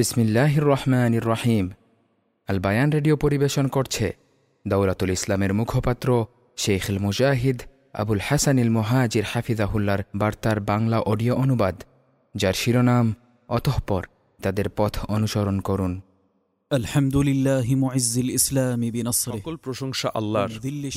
বিসমিল্লাহ রহমান রহিম। আল বায়ান রেডিও পরিবেশন করছে দৌলাতুল ইসলামের মুখপাত্র শেখুল মুজাহিদ আবুল হাসানিল মোহাজির হাফিজাহুল্লার বার্তার বাংলা অডিও অনুবাদ যার শিরোনাম অতঃপর তাদের পথ অনুসরণ করুন। আলহামদুলিল্লাহ মুইজ্জিল ইসলামি সকল প্রশংসা আল্লাহর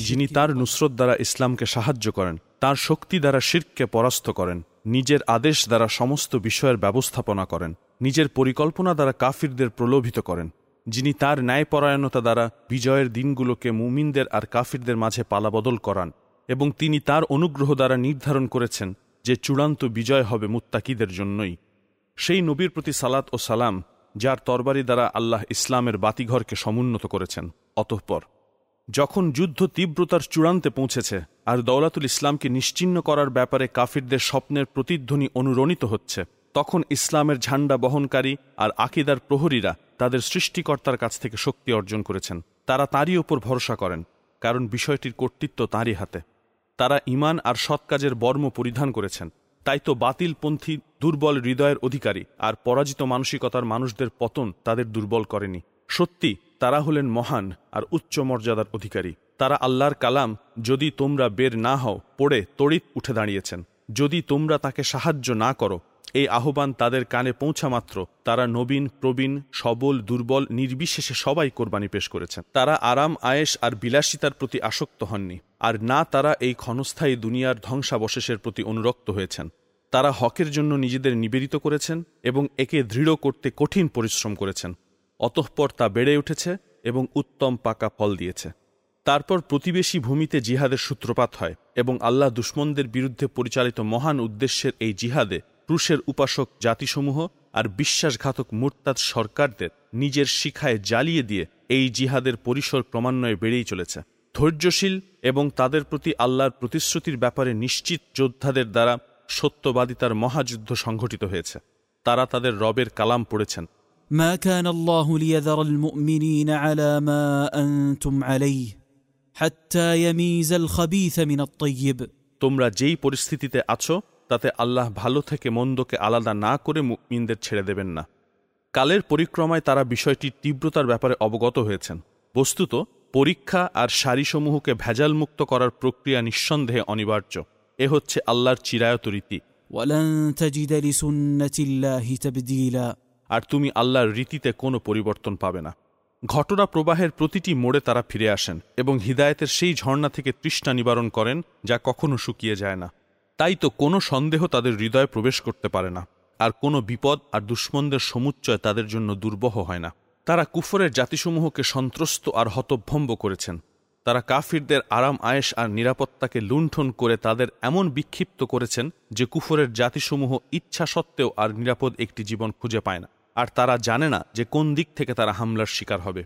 যিনি তার নুসরত দ্বারা ইসলামকে সাহায্য করেন তার শক্তি দ্বারা শিরককে পরাস্ত করেন নিজের আদেশ দ্বারা সমস্ত বিষয়ের ব্যবস্থাপনা করেন। নিজের পরিকল্পনা দ্বারা কাফিরদের প্রলোভিত করেন, যিনি তার ন্যায়পরায়ণতা দ্বারা বিজয়ের দিনগুলোকে মুমিনদের আর কাফিরদের মাঝে পালাবদল করান এবং তিনি তার অনুগ্রহ দ্বারা নির্ধারণ করেছেন যে চূড়ান্ত বিজয় হবে মুত্তাকিদের জন্যই। সেই নবীর প্রতি সালাত ও সালাম, যার তরবারি দ্বারা আল্লাহ ইসলামের বাতিঘরকে সমুন্নত করেছেন। অতঃপর, যখন যুদ্ধ তীব্রতার চূড়ান্তে পৌঁছেছে আর দৌলাতুল ইসলামকে নিশ্চিহ্ন করার ব্যাপারে কাফিরদের স্বপ্নের প্রতিধ্বনি অনুরণিত হচ্ছে তখন ইসলামের ঝান্ডা বহনকারী আর আকিদার প্রহরীরা তাদের সৃষ্টিকর্তার কাছ থেকে শক্তি অর্জন করেছেন। তারা তারই ওপর ভরসা করেন, কারণ বিষয়টির কর্তৃত্ব তাঁরই হাতে। তারা ইমান আর সৎ কাজের বর্ম পরিধান করেছেন। তাই তো বাতিলপন্থী দুর্বল হৃদয়ের অধিকারী আর পরাজিত মানসিকতার মানুষদের পতন তাদের দুর্বল করেনি। সত্যি, তারা হলেন মহান আর উচ্চ মর্যাদার অধিকারী। তারা আল্লাহর কালাম, যদি তোমরা বের না হও, পড়ে তড়িৎ উঠে দাঁড়িয়েছেন। যদি তোমরা তাকে সাহায্য না করো এই আহ্বান তাদের কানে পৌঁছা মাত্র। তারা নবীন, প্রবীণ, সবল, দুর্বল, নির্বিশেষে সবাই কোরবানি পেশ করেছেন। তারা আরাম আয়েস আর বিলাসিতার প্রতি আসক্ত হননি। আর না তারা এই ক্ষণস্থায়ী দুনিয়ার ধ্বংসাবশেষের প্রতি অনুরক্ত হয়েছেন। তারা হকের জন্য নিজেদের নিবেদিত করেছেন এবং একে দৃঢ় করতে কঠিন পরিশ্রম করেছেন। অতঃপর তা বেড়ে উঠেছে এবং উত্তম পাকা ফল দিয়েছে। তারপর প্রতিবেশী ভূমিতে জিহাদের সূত্রপাত হয় এবং আল্লাহ দুশ্মনদের বিরুদ্ধে পরিচালিত মহান উদ্দেশ্যের এই জিহাদে ক্রুশের উপাসক জাতিসমূহ আর বিশ্বাসঘাতক মুরতাদ সরকারদের নিজের শিখায় জ্বালিয়ে দিয়ে এই জিহাদের পরিসর ক্রমান্বয়ে বেড়েই চলেছে ধৈর্যশীল এবং তাদের প্রতি আল্লাহর প্রতিশ্রুতির ব্যাপারে নিশ্চিত যোদ্ধাদের দ্বারা সত্যবাদিতার মহাযুদ্ধ সংঘটিত হয়েছে তারা তাদের রবের কালাম পড়েছেন ما كان الله ليذر المؤمنين على ما أنتم عليه حتى يميز الخبيث من الطيب তোমরা যেই পরিস্থিতিতে আছো তাতে আল্লাহ ভালো থেকে মন্দকে আলাদা না করে মুকমিনদের ছেড়ে দেবেন না। কালের পরিক্রমায় তারা বিষয়টির তীব্রতার ব্যাপারে অবগত হয়েছেন। বস্তুত পরীক্ষা আর সারিসমূহকে ভেজালমুক্ত করার প্রক্রিয়া নিঃসন্দেহে অনিবার্য। এ হচ্ছে আল্লাহর চিরায়ত রীতি। আর তুমি আল্লাহর রীতিতে কোনো পরিবর্তন পাবে না। ঘটনা প্রবাহের প্রতিটি মোড়ে তারা ফিরে আসেন এবং হৃদায়তের সেই ঝর্ণা থেকে তৃষ্ণা নিবারণ করেন যা কখনো শুকিয়ে যায় না। তাই তো কোনো সন্দেহ তাদের হৃদয়ে প্রবেশ করতে পারে না, আর কোনো বিপদ আর দুশ্মনদের সমুচ্চয় তাদের জন্য দুর্বহ হয় না। তারা কুফরের জাতিসমূহকে সন্ত্রস্ত আর হতভম্ব করেছেন। তারা কাফিরদের আরাম আয়েস আর নিরাপত্তাকে লুণ্ঠন করে তাদের এমন বিক্ষিপ্ত করেছেন যে কুফরের জাতিসমূহ ইচ্ছা সত্ত্বেও আর নিরাপদ একটি জীবন খুঁজে পায় না। আর তারা জানে না যে কোন দিক থেকে তারা হামলার শিকার হবে।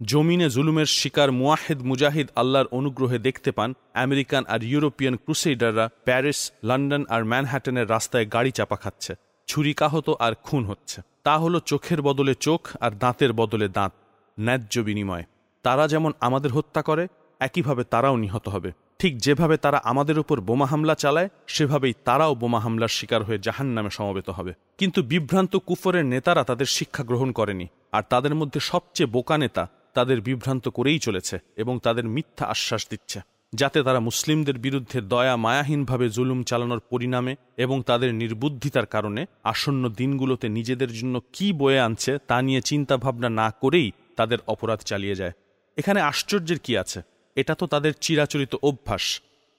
জমিনে জুলুমের শিকার মুয়াহেদ মুজাহিদ আল্লাহর অনুগ্রহে দেখতে পান আমেরিকান আর ইউরোপিয়ান ক্রুসেডাররা প্যারিস, লন্ডন আর ম্যানহ্যাটনের রাস্তায় গাড়ি চাপা খাচ্ছে। ছুরিকাহত আর খুন হচ্ছে। তা হলো চোখের বদলে চোখ আর দাঁতের বদলে দাঁত। ন্যায্য বিনিময়। তারা যেমন আমাদের হত্যা করে, একইভাবে তারাও নিহত হবে। ঠিক যেভাবে তারা আমাদের উপর বোমা হামলা চালায়, সেভাবেই তারাও বোমা হামলার শিকার হয়ে জাহান নামে সমবেত হবে। কিন্তু বিভ্রান্ত কুফরের নেতারা তাদের শিক্ষা গ্রহণ করেনি, আর তাদের মধ্যে সবচেয়ে বোকা নেতা তাদের বিভ্রান্ত করেই চলেছে এবং তাদের মিথ্যা আশ্বাস দিচ্ছে, যাতে তারা মুসলিমদের বিরুদ্ধে দয়া মায়াহীনভাবে জুলুম চালানোর পরিণামে এবং তাদের নির্বুদ্ধিতার কারণে আসন্ন দিনগুলোতে নিজেদের জন্য কি বয়ে আনছে তা নিয়ে চিন্তাভাবনা না করেই তাদের অপরাধ চালিয়ে যায়। এখানে আশ্চর্যের কি আছে? এটা তো তাদের চিরাচরিত অভ্যাস।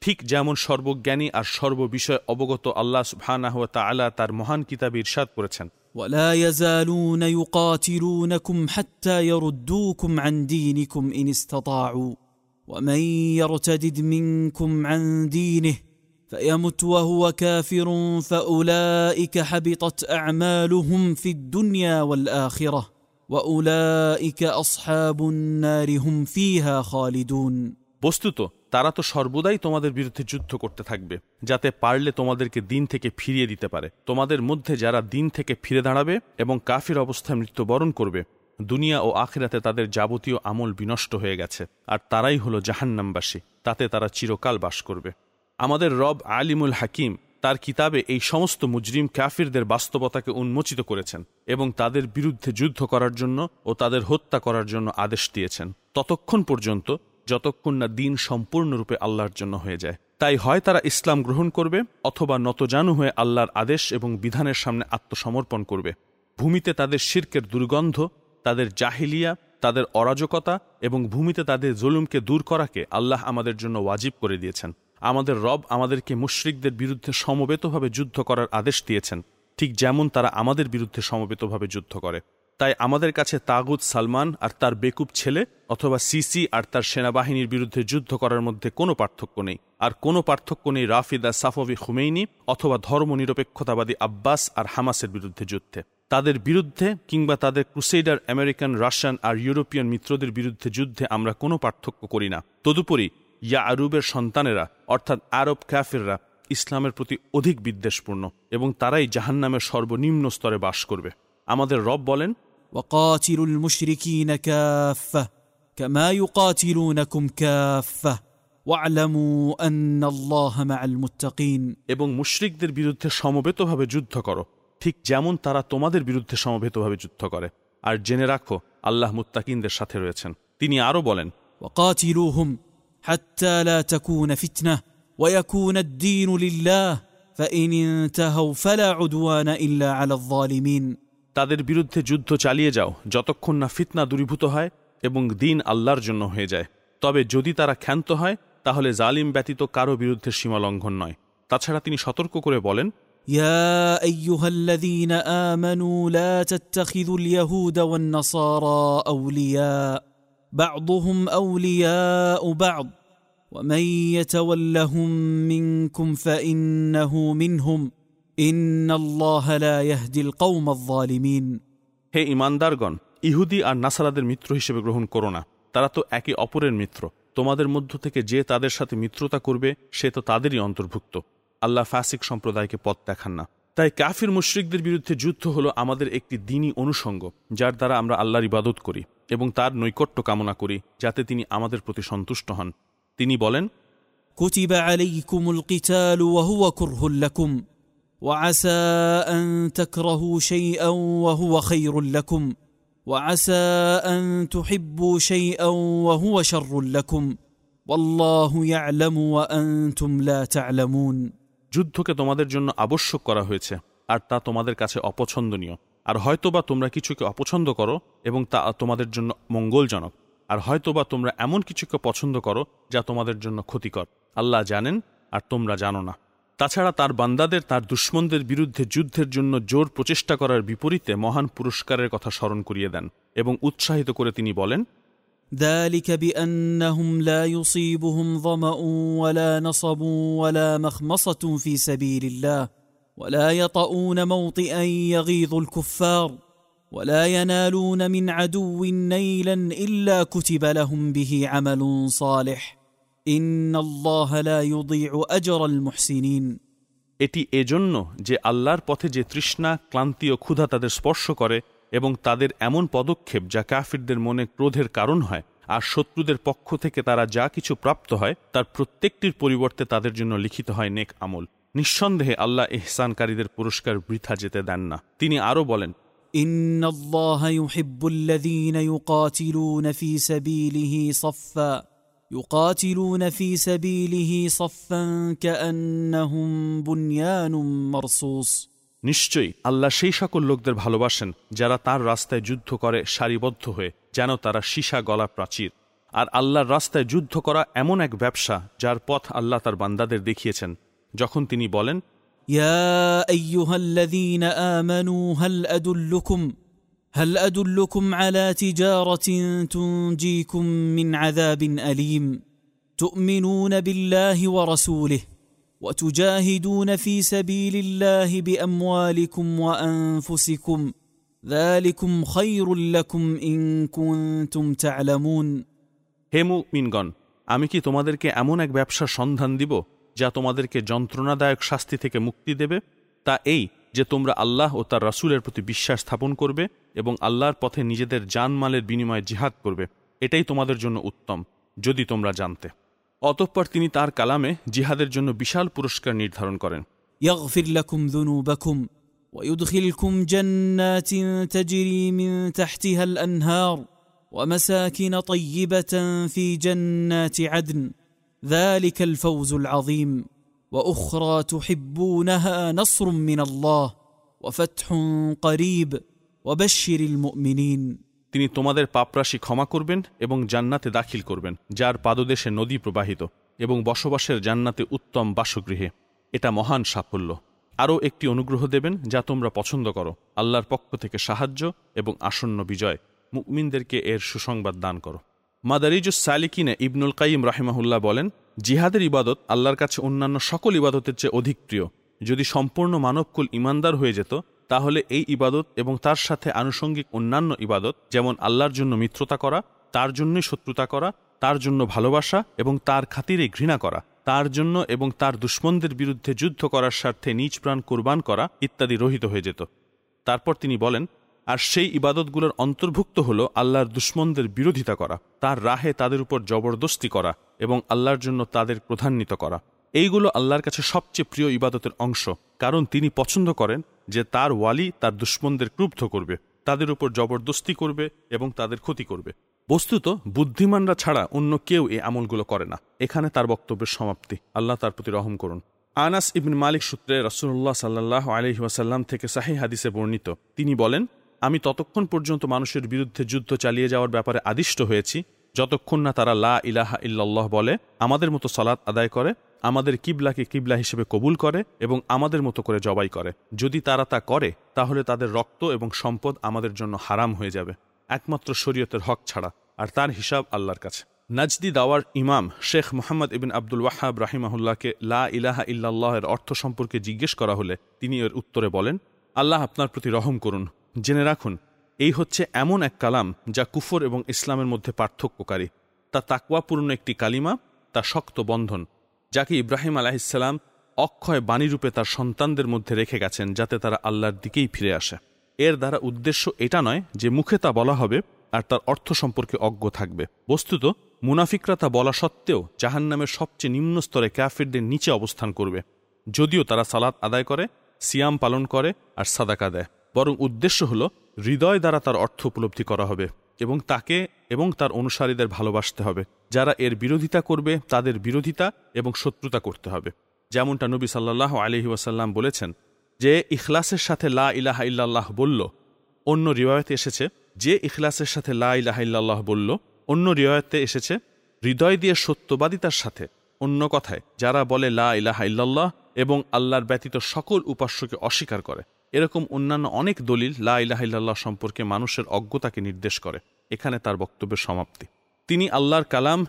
ঠিক যেমন সর্বজ্ঞানী আর সর্ববিষয়ে অবগত আল্লাহ সুবহানাহ তাআলা তার মহান কিতাবে ইরশাদ করেছেন। ولا يزالون يقاتلونكم حتى يردوكم عن دينكم إن استطاعوا ومن يرتدد منكم عن دينه فيمت وهو كافر فأولئك حبطت أعمالهم في الدنيا والآخرة وأولئك أصحاب النار هم فيها خالدون বস্তুত তারা তো সর্বদাই তোমাদের বিরুদ্ধে যুদ্ধ করতে থাকবে, যাতে পারলে তোমাদেরকে দিন থেকে ফিরিয়ে দিতে পারে। তোমাদের মধ্যে যারা দিন থেকে ফিরে দাঁড়াবে এবং কাফির অবস্থায় মৃত্যুবরণ করবে, দুনিয়া ও আখিরাতে তাদের যাবতীয় আমল বিনষ্ট হয়ে গেছে, আর তারাই হলো জাহান্নামবাসী, তাতে তারা চিরকাল বাস করবে। আমাদের রব আলিমুল হাকিম তার কিতাবে এই সমস্ত মুজরিম কাফিরদের বাস্তবতাকে উন্মোচিত করেছেন এবং তাদের বিরুদ্ধে যুদ্ধ করার জন্য ও তাদের হত্যা করার জন্য আদেশ দিয়েছেন। ততক্ষণ পর্যন্ত যতক্ষণ না দিন সম্পূর্ণরূপে আল্লাহর জন্য হয়ে যায়। তাই হয় তারা ইসলাম গ্রহণ করবে, অথবা নতজানু হয়ে আল্লাহর আদেশ এবং বিধানের সামনে আত্মসমর্পণ করবে। ভূমিতে তাদের শির্কের দুর্গন্ধ, তাদের জাহিলিয়া, তাদের অরাজকতা এবং ভূমিতে তাদের জুলুমকে দূর করাকে আল্লাহ আমাদের জন্য ওয়াজিব করে দিয়েছেন। আমাদের রব আমাদেরকে মুশ্রিকদের বিরুদ্ধে সমবেতভাবে যুদ্ধ করার আদেশ দিয়েছেন। ঠিক যেমন তারা আমাদের বিরুদ্ধে সমবেতভাবে যুদ্ধ করে। তাই আমাদের কাছে তাগুদ সালমান আর তার বেকুব ছেলে অথবা সিসি আর তার সেনাবাহিনীর বিরুদ্ধে যুদ্ধ করার মধ্যে কোনো পার্থক্য নেই। আর কোনো পার্থক্য নেই রাফিদা সাফবি খুমেইনি অথবা ধর্মনিরপেক্ষতাবাদী আব্বাস আর হামাসের বিরুদ্ধে যুদ্ধে। তাদের বিরুদ্ধে কিংবা তাদের ক্রুসেডার আমেরিকান, রাশিয়ান আর ইউরোপিয়ান মিত্রদের বিরুদ্ধে যুদ্ধে আমরা কোনো পার্থক্য করি না। তদুপরি ইয়া আরুবের সন্তানেরা, অর্থাৎ আরব ক্যাফিররা ইসলামের প্রতি অধিক বিদ্বেষপূর্ণ এবং তারাই জাহান্নামের সর্বনিম্ন স্তরে বাস করবে। আমাদের রব বলেন وقاتلوا المشركين كافة كما يقاتلونكم كافة واعلموا أن الله مع المتقين এবং মুশরিকদের বিরুদ্ধে সমবেতভাবে যুদ্ধ করো ঠিক যেমন তারা তোমাদের বিরুদ্ধে সমবেতভাবে যুদ্ধ করে আর জেনে রাখো আল্লাহ মুত্তাকিনদের সাথে রয়েছেন তিনি আরও বলেন وقاتلوهم حتى لا تكون فتنة ويكون الدين لله فإن انتهوا فلا عدوان إلا على الظالمين তাদের বিরুদ্ধে যুদ্ধ চালিয়ে যাও যতক্ষণ না ফিতনা দূরীভূত হয় এবং দিন আল্লাহর জন্য হয়ে যায় তবে যদি তারা ক্ষান্ত হয় তাহলে জালিম ব্যতীত কারো বিরুদ্ধে সীমালঙ্ঘন নয় তাছাড়া তিনি সতর্ক করে বলেন يا أيها الذين آمنوا لا تتخذوا اليهود والنصارى أولياء بعضهم أولياء بعض ومن يتولهم منكم فإنه منهم ইন কৌম হে ইমানদারগণ ইহুদি আর নাসারাদের মিত্র হিসেবে গ্রহণ করো না। তারা তো একে অপরের মিত্র। তোমাদের মধ্য থেকে যে তাদের সাথে মিত্রতা করবে সে তো তাদেরই অন্তর্ভুক্ত। আল্লাহ ফাসিক সম্প্রদায়কে পথ দেখান না। তাই কাফির মুশ্রিকদের বিরুদ্ধে যুদ্ধ হলো আমাদের একটি দিনই অনুষঙ্গ যার দ্বারা আমরা আল্লাহর ইবাদত করি এবং তার নৈকট্য কামনা করি যাতে তিনি আমাদের প্রতি সন্তুষ্ট হন। তিনি বলেন وعسى أن تكرهوا شيئا وهو خير لكم وعسى أن تحبوا شيئا وهو شر لكم والله يعلم وأنتم لا تعلمون যুদ্ধকে তোমাদের জন্য আবশ্যক করা হয়েছে আর তা তোমাদের কাছে অপছন্দনীয় আর হয়তোবা তোমরা কিছুকে অপছন্দ করো এবং তা তোমাদের জন্য মঙ্গলজনক আর হয়তোবা তোমরা এমন কিছুকে পছন্দ করো যা তোমাদের জন্য ক্ষতিকর আল্লাহ জানেন আর তোমরা জানো না তাছাড়া তার বান্দাদের তার দুশ্মনদের বিরুদ্ধে যুদ্ধের জন্য জোর প্রচেষ্টা করার বিপরীতে মহান পুরস্কারের কথা স্মরণ করিয়ে দেন এবং উৎসাহিত করে তিনি বলেন ذلك بأنهم لا يصيبهم ظمأ ولا نصب ولا مخمصة في سبيل الله ولا يطؤون موطئا يغيظ الكفار ولا ينالون من عدو نيلا إلا كتب لهم به عمل صالح إن الله لا يضيع أجر المحسنين এটি এজন্য যে আল্লাহর পথে যে তৃষ্ণা ক্লান্তি ও ক্ষুধা তাদের স্পর্শ করে এবং তাদের এমন পদক্ষেপ যা কাফিরদের মনে ক্রোধের কারণ হয় আর শত্রুদের পক্ষ থেকে তারা যা কিছু প্রাপ্ত হয় তার প্রত্যেকটির পরিবর্তে তাদের জন্য লিখিত হয় নেক আমল নিঃসন্দেহে আল্লাহ এহসানকারীদের পুরস্কার বৃথা যেতে দেন না তিনি আরও বলেন إن الله يحب الذين يقاتلون في سبيله صفا يقاتلون في سبيله صفا كأنهم بنيان مرصوص নিশ্চয়ই আল্লাহ সেই সকল লোকদের ভালোবাসেন যারা তার রাস্তায় যুদ্ধ করে সারিবদ্ধ হয়ে যেন তারা সীসা গলা প্রাচীর আর আল্লাহর রাস্তায় যুদ্ধ করা এমন এক ব্যবসা যার পথ আল্লাহ তার বান্দাদের দেখিয়েছেন যখন তিনি বলেন يا أيها الذين آمنوا هل أدلكم هل أدلكم على تجارة تنجيكم من عذاب أليم تؤمنون بالله ورسوله وتجاهدون في سبيل الله بأموالكم وأنفسكم ذلكم خير لكم إن كنتم تعلمون হে মুমিনগণ আমি কি তোমাদেরকে এমন এক ব্যবসার সন্ধান দিব যা তোমাদেরকে যন্ত্রণাদায়ক শাস্তি থেকে মুক্তি দেবে তা এই যে তোমরা আল্লাহ ও তার রাসূলের প্রতি বিশ্বাস স্থাপন করবে এবং আল্লাহর পথে নিজেদের জানমালের বিনিময়ে জিহাদ করবে এটাই তোমাদের জন্য উত্তম যদি তোমরা জানতে অতঃপর তিনি তার কালামে জিহাদের জন্য বিশাল পুরস্কার নির্ধারণ করেন يغفر لكم ذنوبكم ويدخلكم جنات تجري من تحتها الانهار ومساكن طيبه في جنات عدن ذلك الفوز العظيم واخرى تحبونها نصر من الله وفتح قريب وبشر المؤمنين তিনি তোমাদের পাপরাশি ক্ষমা করবেন এবং জান্নাতে দাখিল করবেন যার পাদদেশে নদী প্রবাহিত এবং বসবাসের জান্নাতে উত্তম বাসগৃহে এটা মহান সাফল্য আরও একটি অনুগ্রহ দেবেন যা তোমরা পছন্দ করো আল্লাহর পক্ষ থেকে সাহায্য এবং আসন্ন বিজয় মুকমিনদেরকে এর সুসংবাদ দান করো মাদারিজুস সালিকিনে ইবনুল কাইম রাহিমাহুল্লাহ বলেন জিহাদের ইবাদত আল্লাহর কাছে অন্যান্য সকল ইবাদতের চেয়ে অধিক প্রিয় যদি সম্পূর্ণ মানবকুল ইমানদার হয়ে যেত তাহলে এই ইবাদত এবং তার সাথে আনুষঙ্গিক অন্যান্য ইবাদত, যেমন আল্লাহর জন্য মিত্রতা করা, তার জন্যই শত্রুতা করা, তার জন্য ভালোবাসা এবং তার খাতিরে ঘৃণা করা, তার জন্য এবং তার দুশ্মনদের বিরুদ্ধে যুদ্ধ করার স্বার্থে নিজ প্রাণ কোরবান করা ইত্যাদি রহিত হয়ে যেত। তারপর তিনি বলেন, আর সেই ইবাদতগুলোর অন্তর্ভুক্ত হল আল্লাহর দুশ্মনদের বিরোধিতা করা, তার রাহে তাদের উপর জবরদস্তি করা এবং আল্লাহর জন্য তাদের প্রধান্বিত করা। এইগুলো আল্লাহর কাছে সবচেয়ে প্রিয় ইবাদতের অংশ, কারণ তিনি পছন্দ করেন যে তার ওয়ালি তার দুশ্মনদের ক্রুব্ধ করবে, তাদের উপর জবরদস্তি করবে এবং তাদের ক্ষতি করবে। বস্তুত, বুদ্ধিমানরা ছাড়া অন্য কেউ এই আমলগুলো করে না। এখানে তার বক্তব্যের সমাপ্তি। আল্লাহ তার প্রতি রহম করুন। আনাস ইবিন মালিক সূত্রে রসুল্লাহ সাল্লাহ আলহি ওয়াসাল্লাম থেকে সাহি হাদিসে বর্ণিত, তিনি বলেন, আমি ততক্ষণ পর্যন্ত মানুষের বিরুদ্ধে যুদ্ধ চালিয়ে যাওয়ার ব্যাপারে আদিষ্ট হয়েছি, যতক্ষণ না তারা লা ইলাহা ইল্লাল্লাহ বলে, আমাদের মতো সলাৎ আদায় করে আমাদের কিবলাকে কিবলা হিসেবে কবুল করে এবং আমাদের মতো করে জবাই করে। যদি তারা তা করে, তাহলে তাদের রক্ত এবং সম্পদ আমাদের জন্য হারাম হয়ে যাবে। একমাত্র শরীয়তের হক ছাড়া, আর তার হিসাব আল্লাহর কাছে। নাজদি দাওয়ার ইমাম শেখ মোহাম্মদ ইবিন আব্দুল ওয়াহাব রাহিমাহুল্লাহকে লা ইলাহা ইল্লাল্লাহের অর্থ সম্পর্কে জিজ্ঞেস করা হলে তিনি এর উত্তরে বলেন, আল্লাহ আপনার প্রতি রহম করুন। জেনে রাখুন, এই হচ্ছে এমন এক কালাম যা কুফর এবং ইসলামের মধ্যে পার্থক্যকারী। তা তাকুয়াপূর্ণ একটি কালিমা, তা শক্ত বন্ধন। যাকে ইব্রাহিম আলাহিসাল্লাম অক্ষয় বাণীরূপে তার সন্তানদের মধ্যে রেখে গেছেন যাতে তারা আল্লাহর দিকেই ফিরে আসে। এর দ্বারা উদ্দেশ্য এটা নয় যে মুখে তা বলা হবে আর তার অর্থ সম্পর্কে অজ্ঞ থাকবে। বস্তুত, মুনাফিকরা তা বলা সত্ত্বেও জাহান্নামের সবচেয়ে নিম্ন স্তরে ক্যাফিরদের নিচে অবস্থান করবে। যদিও তারা সালাত আদায় করে, সিয়াম পালন করে আর সাদাকা দেয়। বরং উদ্দেশ্য হল, হৃদয় দ্বারা তার অর্থ উপলব্ধি করা হবে। এবং তাকে এবং তার অনুসারীদের ভালোবাসতে হবে। যারা এর বিরোধিতা করবে, তাদের বিরোধিতা এবং শত্রুতা করতে হবে। যেমনটা নবী সাল্লাহ আলহি ওয়াসাল্লাম বলেছেন যে, ইখলাসের সাথে লা ইলাহা ইল্লাল্লাহ বলল, অন্য রিওয়ায়তে এসেছে। যে ইখলাসের সাথে লা ইলাহা ইল্লাল্লাহ বলল, অন্য রিওয়ায়তে এসেছে হৃদয় দিয়ে সত্যবাদিতার সাথে। অন্য কথায়, যারা বলে লা ইলাহা ইল্লাল্লাহ এবং আল্লাহর ব্যতীত সকল উপাস্যকে অস্বীকার করে এরকম অন্যান্য অনেক দলিল লা ইলাহিল্লাহ সম্পর্কে মানুষের অজ্ঞতাকে নির্দেশ করে এখানে তার বক্তব্যের সমাপ্তি তিনি আল্লাহর কালাম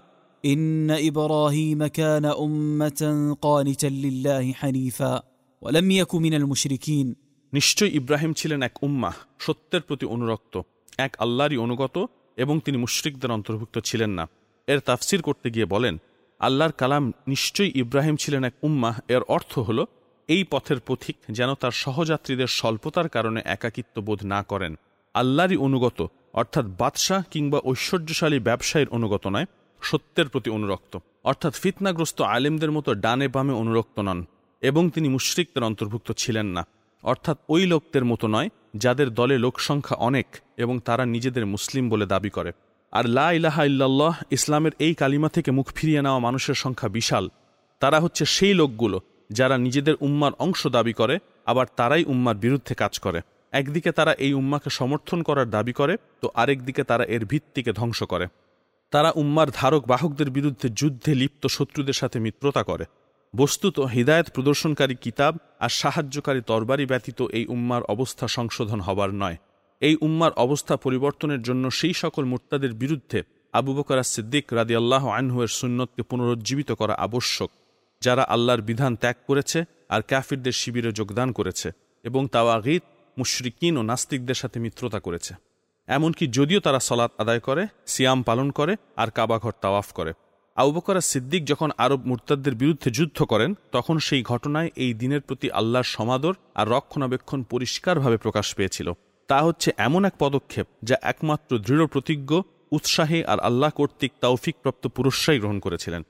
إن إبراهيم كان أمة قانتا لله حنيفا ولم يك من المشركين নিশ্চয় ইব্রাহিম ছিলেন এক উম্মাহ সত্যের প্রতি অনুরক্ত এক আল্লাহরই অনুগত এবং তিনি মুশরিকদের অন্তর্ভুক্ত ছিলেন না এর তাফসির করতে গিয়ে বলেন আল্লাহর কালাম নিশ্চয়ই ইব্রাহিম ছিলেন এক উম্মাহ এর অর্থ হল এই পথের পথিক যেন তার সহযাত্রীদের স্বল্পতার কারণে একাকিত্ব বোধ না করেন। আল্লাহরই অনুগত, অর্থাৎ বাদশাহ কিংবা ঐশ্বর্যশালী ব্যবসায়ীর অনুগত নয়, সত্যের প্রতি অনুরক্ত। অর্থাৎ ফিতনাগ্রস্ত আলেমদের মতো ডানে বামে অনুরক্ত নন এবং তিনি মুশরিকদের অন্তর্ভুক্ত ছিলেন না। অর্থাৎ ওই লোকদের মতো নয়, যাদের দলে লোকসংখ্যা অনেক এবং তারা নিজেদের মুসলিম বলে দাবি করে। আর লা ইলাহা ইল্লাল্লাহ, ইসলামের এই কালিমা থেকে মুখ ফিরিয়ে নেওয়া মানুষের সংখ্যা বিশাল। তারা হচ্ছে সেই লোকগুলো যারা নিজেদের উম্মার অংশ দাবি করে, আবার তারাই উম্মার বিরুদ্ধে কাজ করে। একদিকে তারা এই উম্মাকে সমর্থন করার দাবি করে, তো আরেক দিকে তারা এর ভিত্তিকে ধ্বংস করে। তারা উম্মার ধারক বাহকদের বিরুদ্ধে যুদ্ধে লিপ্ত শত্রুদের সাথে মিত্রতা করে। বস্তুত হৃদায়ত প্রদর্শনকারী কিতাব আর সাহায্যকারী তরবারি ব্যতীত এই উম্মার অবস্থা সংশোধন হবার নয়। এই উম্মার অবস্থা পরিবর্তনের জন্য সেই সকল মোর্তাদের বিরুদ্ধে আবু বকর সিদ্দিক রাদি আল্লাহ আনহুয়ের সুন্নতকে পুনরুজ্জীবিত করা আবশ্যক। যারা আল্লাহর বিধান ত্যাগ করেছে আর ক্যাফিরদের শিবিরে যোগদান করেছে এবং তাওয়াগিদ মুশরিকিন ও নাস্তিকদের সাথে মিত্রতা করেছে। এমনকি যদিও তারা সলাৎ আদায় করে, সিয়াম পালন করে আর কাবাঘর তাওয়াফ করে। আউবকরা সিদ্দিক যখন আরব মুরতাদদের বিরুদ্ধে যুদ্ধ করেন, তখন সেই ঘটনায় এই দিনের প্রতি আল্লাহর সমাদর আর রক্ষণাবেক্ষণ পরিষ্কারভাবে প্রকাশ পেয়েছিল। তা হচ্ছে এমন এক পদক্ষেপ যা একমাত্র দৃঢ় প্রতিজ্ঞ, উৎসাহী আর আল্লাহ কর্তৃক তৌফিকপ্রাপ্ত পুরস্কারই গ্রহণ করেছিলেন।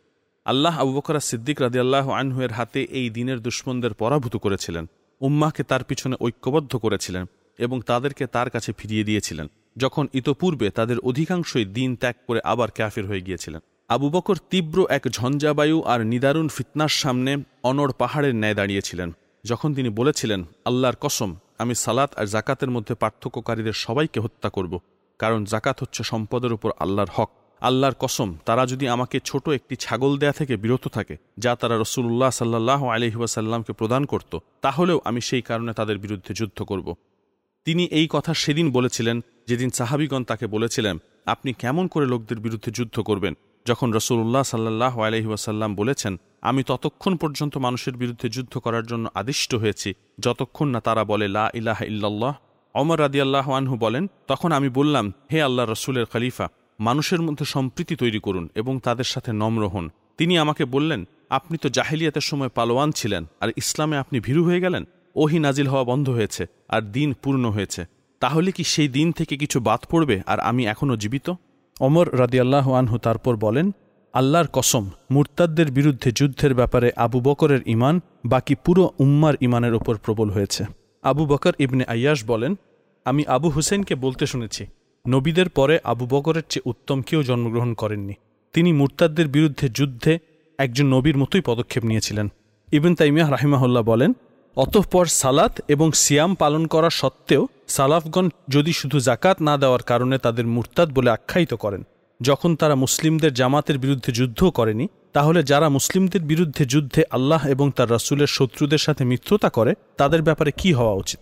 আল্লাহ আবু বকর সিদ্দিক রাদিয়াল্লাহ আনহুয়ের হাতে এই দিনের দুশ্মনদের পরাভূত করেছিলেন। উম্মাকে তার পিছনে ঐক্যবদ্ধ করেছিলেন এবং তাদেরকে তার কাছে ফিরিয়ে দিয়েছিলেন। যখন ইতপূর্বে তাদের অধিকাংশই দিন ত্যাগ করে আবার ক্যাফের হয়ে গিয়েছিলেন। আবু বকর তীব্র এক ঝঞ্ঝাবায়ু আর নিদারুণ ফিতনার সামনে অনড় পাহাড়ের ন্যায় দাঁড়িয়েছিলেন। যখন তিনি বলেছিলেন, আল্লাহর কসম, আমি সালাত আর জাকাতের মধ্যে পার্থক্যকারীদের সবাইকে হত্যা করব, কারণ জাকাত হচ্ছে সম্পদের উপর আল্লাহর হক। আল্লাহর কসম, তারা যদি আমাকে ছোট একটি ছাগল দেয়া থেকে বিরত থাকে, যা তারা রসুল্লাহ সাল্লাহ আলহিবাসাল্লামকে প্রদান করত, তাহলেও আমি সেই কারণে তাদের বিরুদ্ধে যুদ্ধ করব। তিনি এই কথা সেদিন বলেছিলেন, যেদিন সাহাবিগণ তাকে বলেছিলেন, আপনি কেমন করে লোকদের বিরুদ্ধে যুদ্ধ করবেন? যখন রসুল্লাহ সাল্লাহ আলহিহাসাল্লাম বলেছেন, আমি ততক্ষণ পর্যন্ত মানুষের বিরুদ্ধে যুদ্ধ করার জন্য আদিষ্ট হয়েছি, যতক্ষণ না তারা বলে, লা ইলাহ ইল্লাল্লাহ। অমর রাদিয়াল্লাহ আনহু বলেন, তখন আমি বললাম, হে আল্লাহ রসুলের খলিফা মানুষের মধ্যে সম্প্রীতি তৈরি করুন এবং তাদের সাথে নম্র হন। তিনি আমাকে বললেন, আপনি তো জাহিলিয়াতের সময় পালোয়ান ছিলেন, আর ইসলামে আপনি ভীরু হয়ে গেলেন? ওহি নাজিল হওয়া বন্ধ হয়েছে, আর দিন পূর্ণ হয়েছে। তাহলে কি সেই দিন থেকে কিছু বাদ পড়বে, আর আমি এখনও জীবিত? অমর রাদিয়াল্লাহ আনহু তারপর বলেন, আল্লাহর কসম, মুরতাদদের বিরুদ্ধে যুদ্ধের ব্যাপারে আবু বকরের ইমান বাকি পুরো উম্মার ইমানের ওপর প্রবল হয়েছে। আবু বকর ইবনে আয়াস বলেন, আমি আবু হুসেনকে বলতে শুনেছি নবীদের পরে আবু বকরের চেয়ে উত্তম কেউ জন্মগ্রহণ করেননি। তিনি মুরতাদদের বিরুদ্ধে যুদ্ধে একজন নবীর মতোই পদক্ষেপ নিয়েছিলেন। ইবিন তাইমিয়া রাহিমাহুল্লাহ বলেন, অতঃপর সালাত এবং সিয়াম পালন করা সত্ত্বেও সালাফগণ যদি শুধু জাকাত না দেওয়ার কারণে তাদের মুরতাদ বলে আখ্যায়িত করেন, যখন তারা মুসলিমদের জামাতের বিরুদ্ধে যুদ্ধও করেনি, তাহলে যারা মুসলিমদের বিরুদ্ধে যুদ্ধে আল্লাহ এবং তার রাসুলের শত্রুদের সাথে মিত্রতা করে, তাদের ব্যাপারে কি হওয়া উচিত?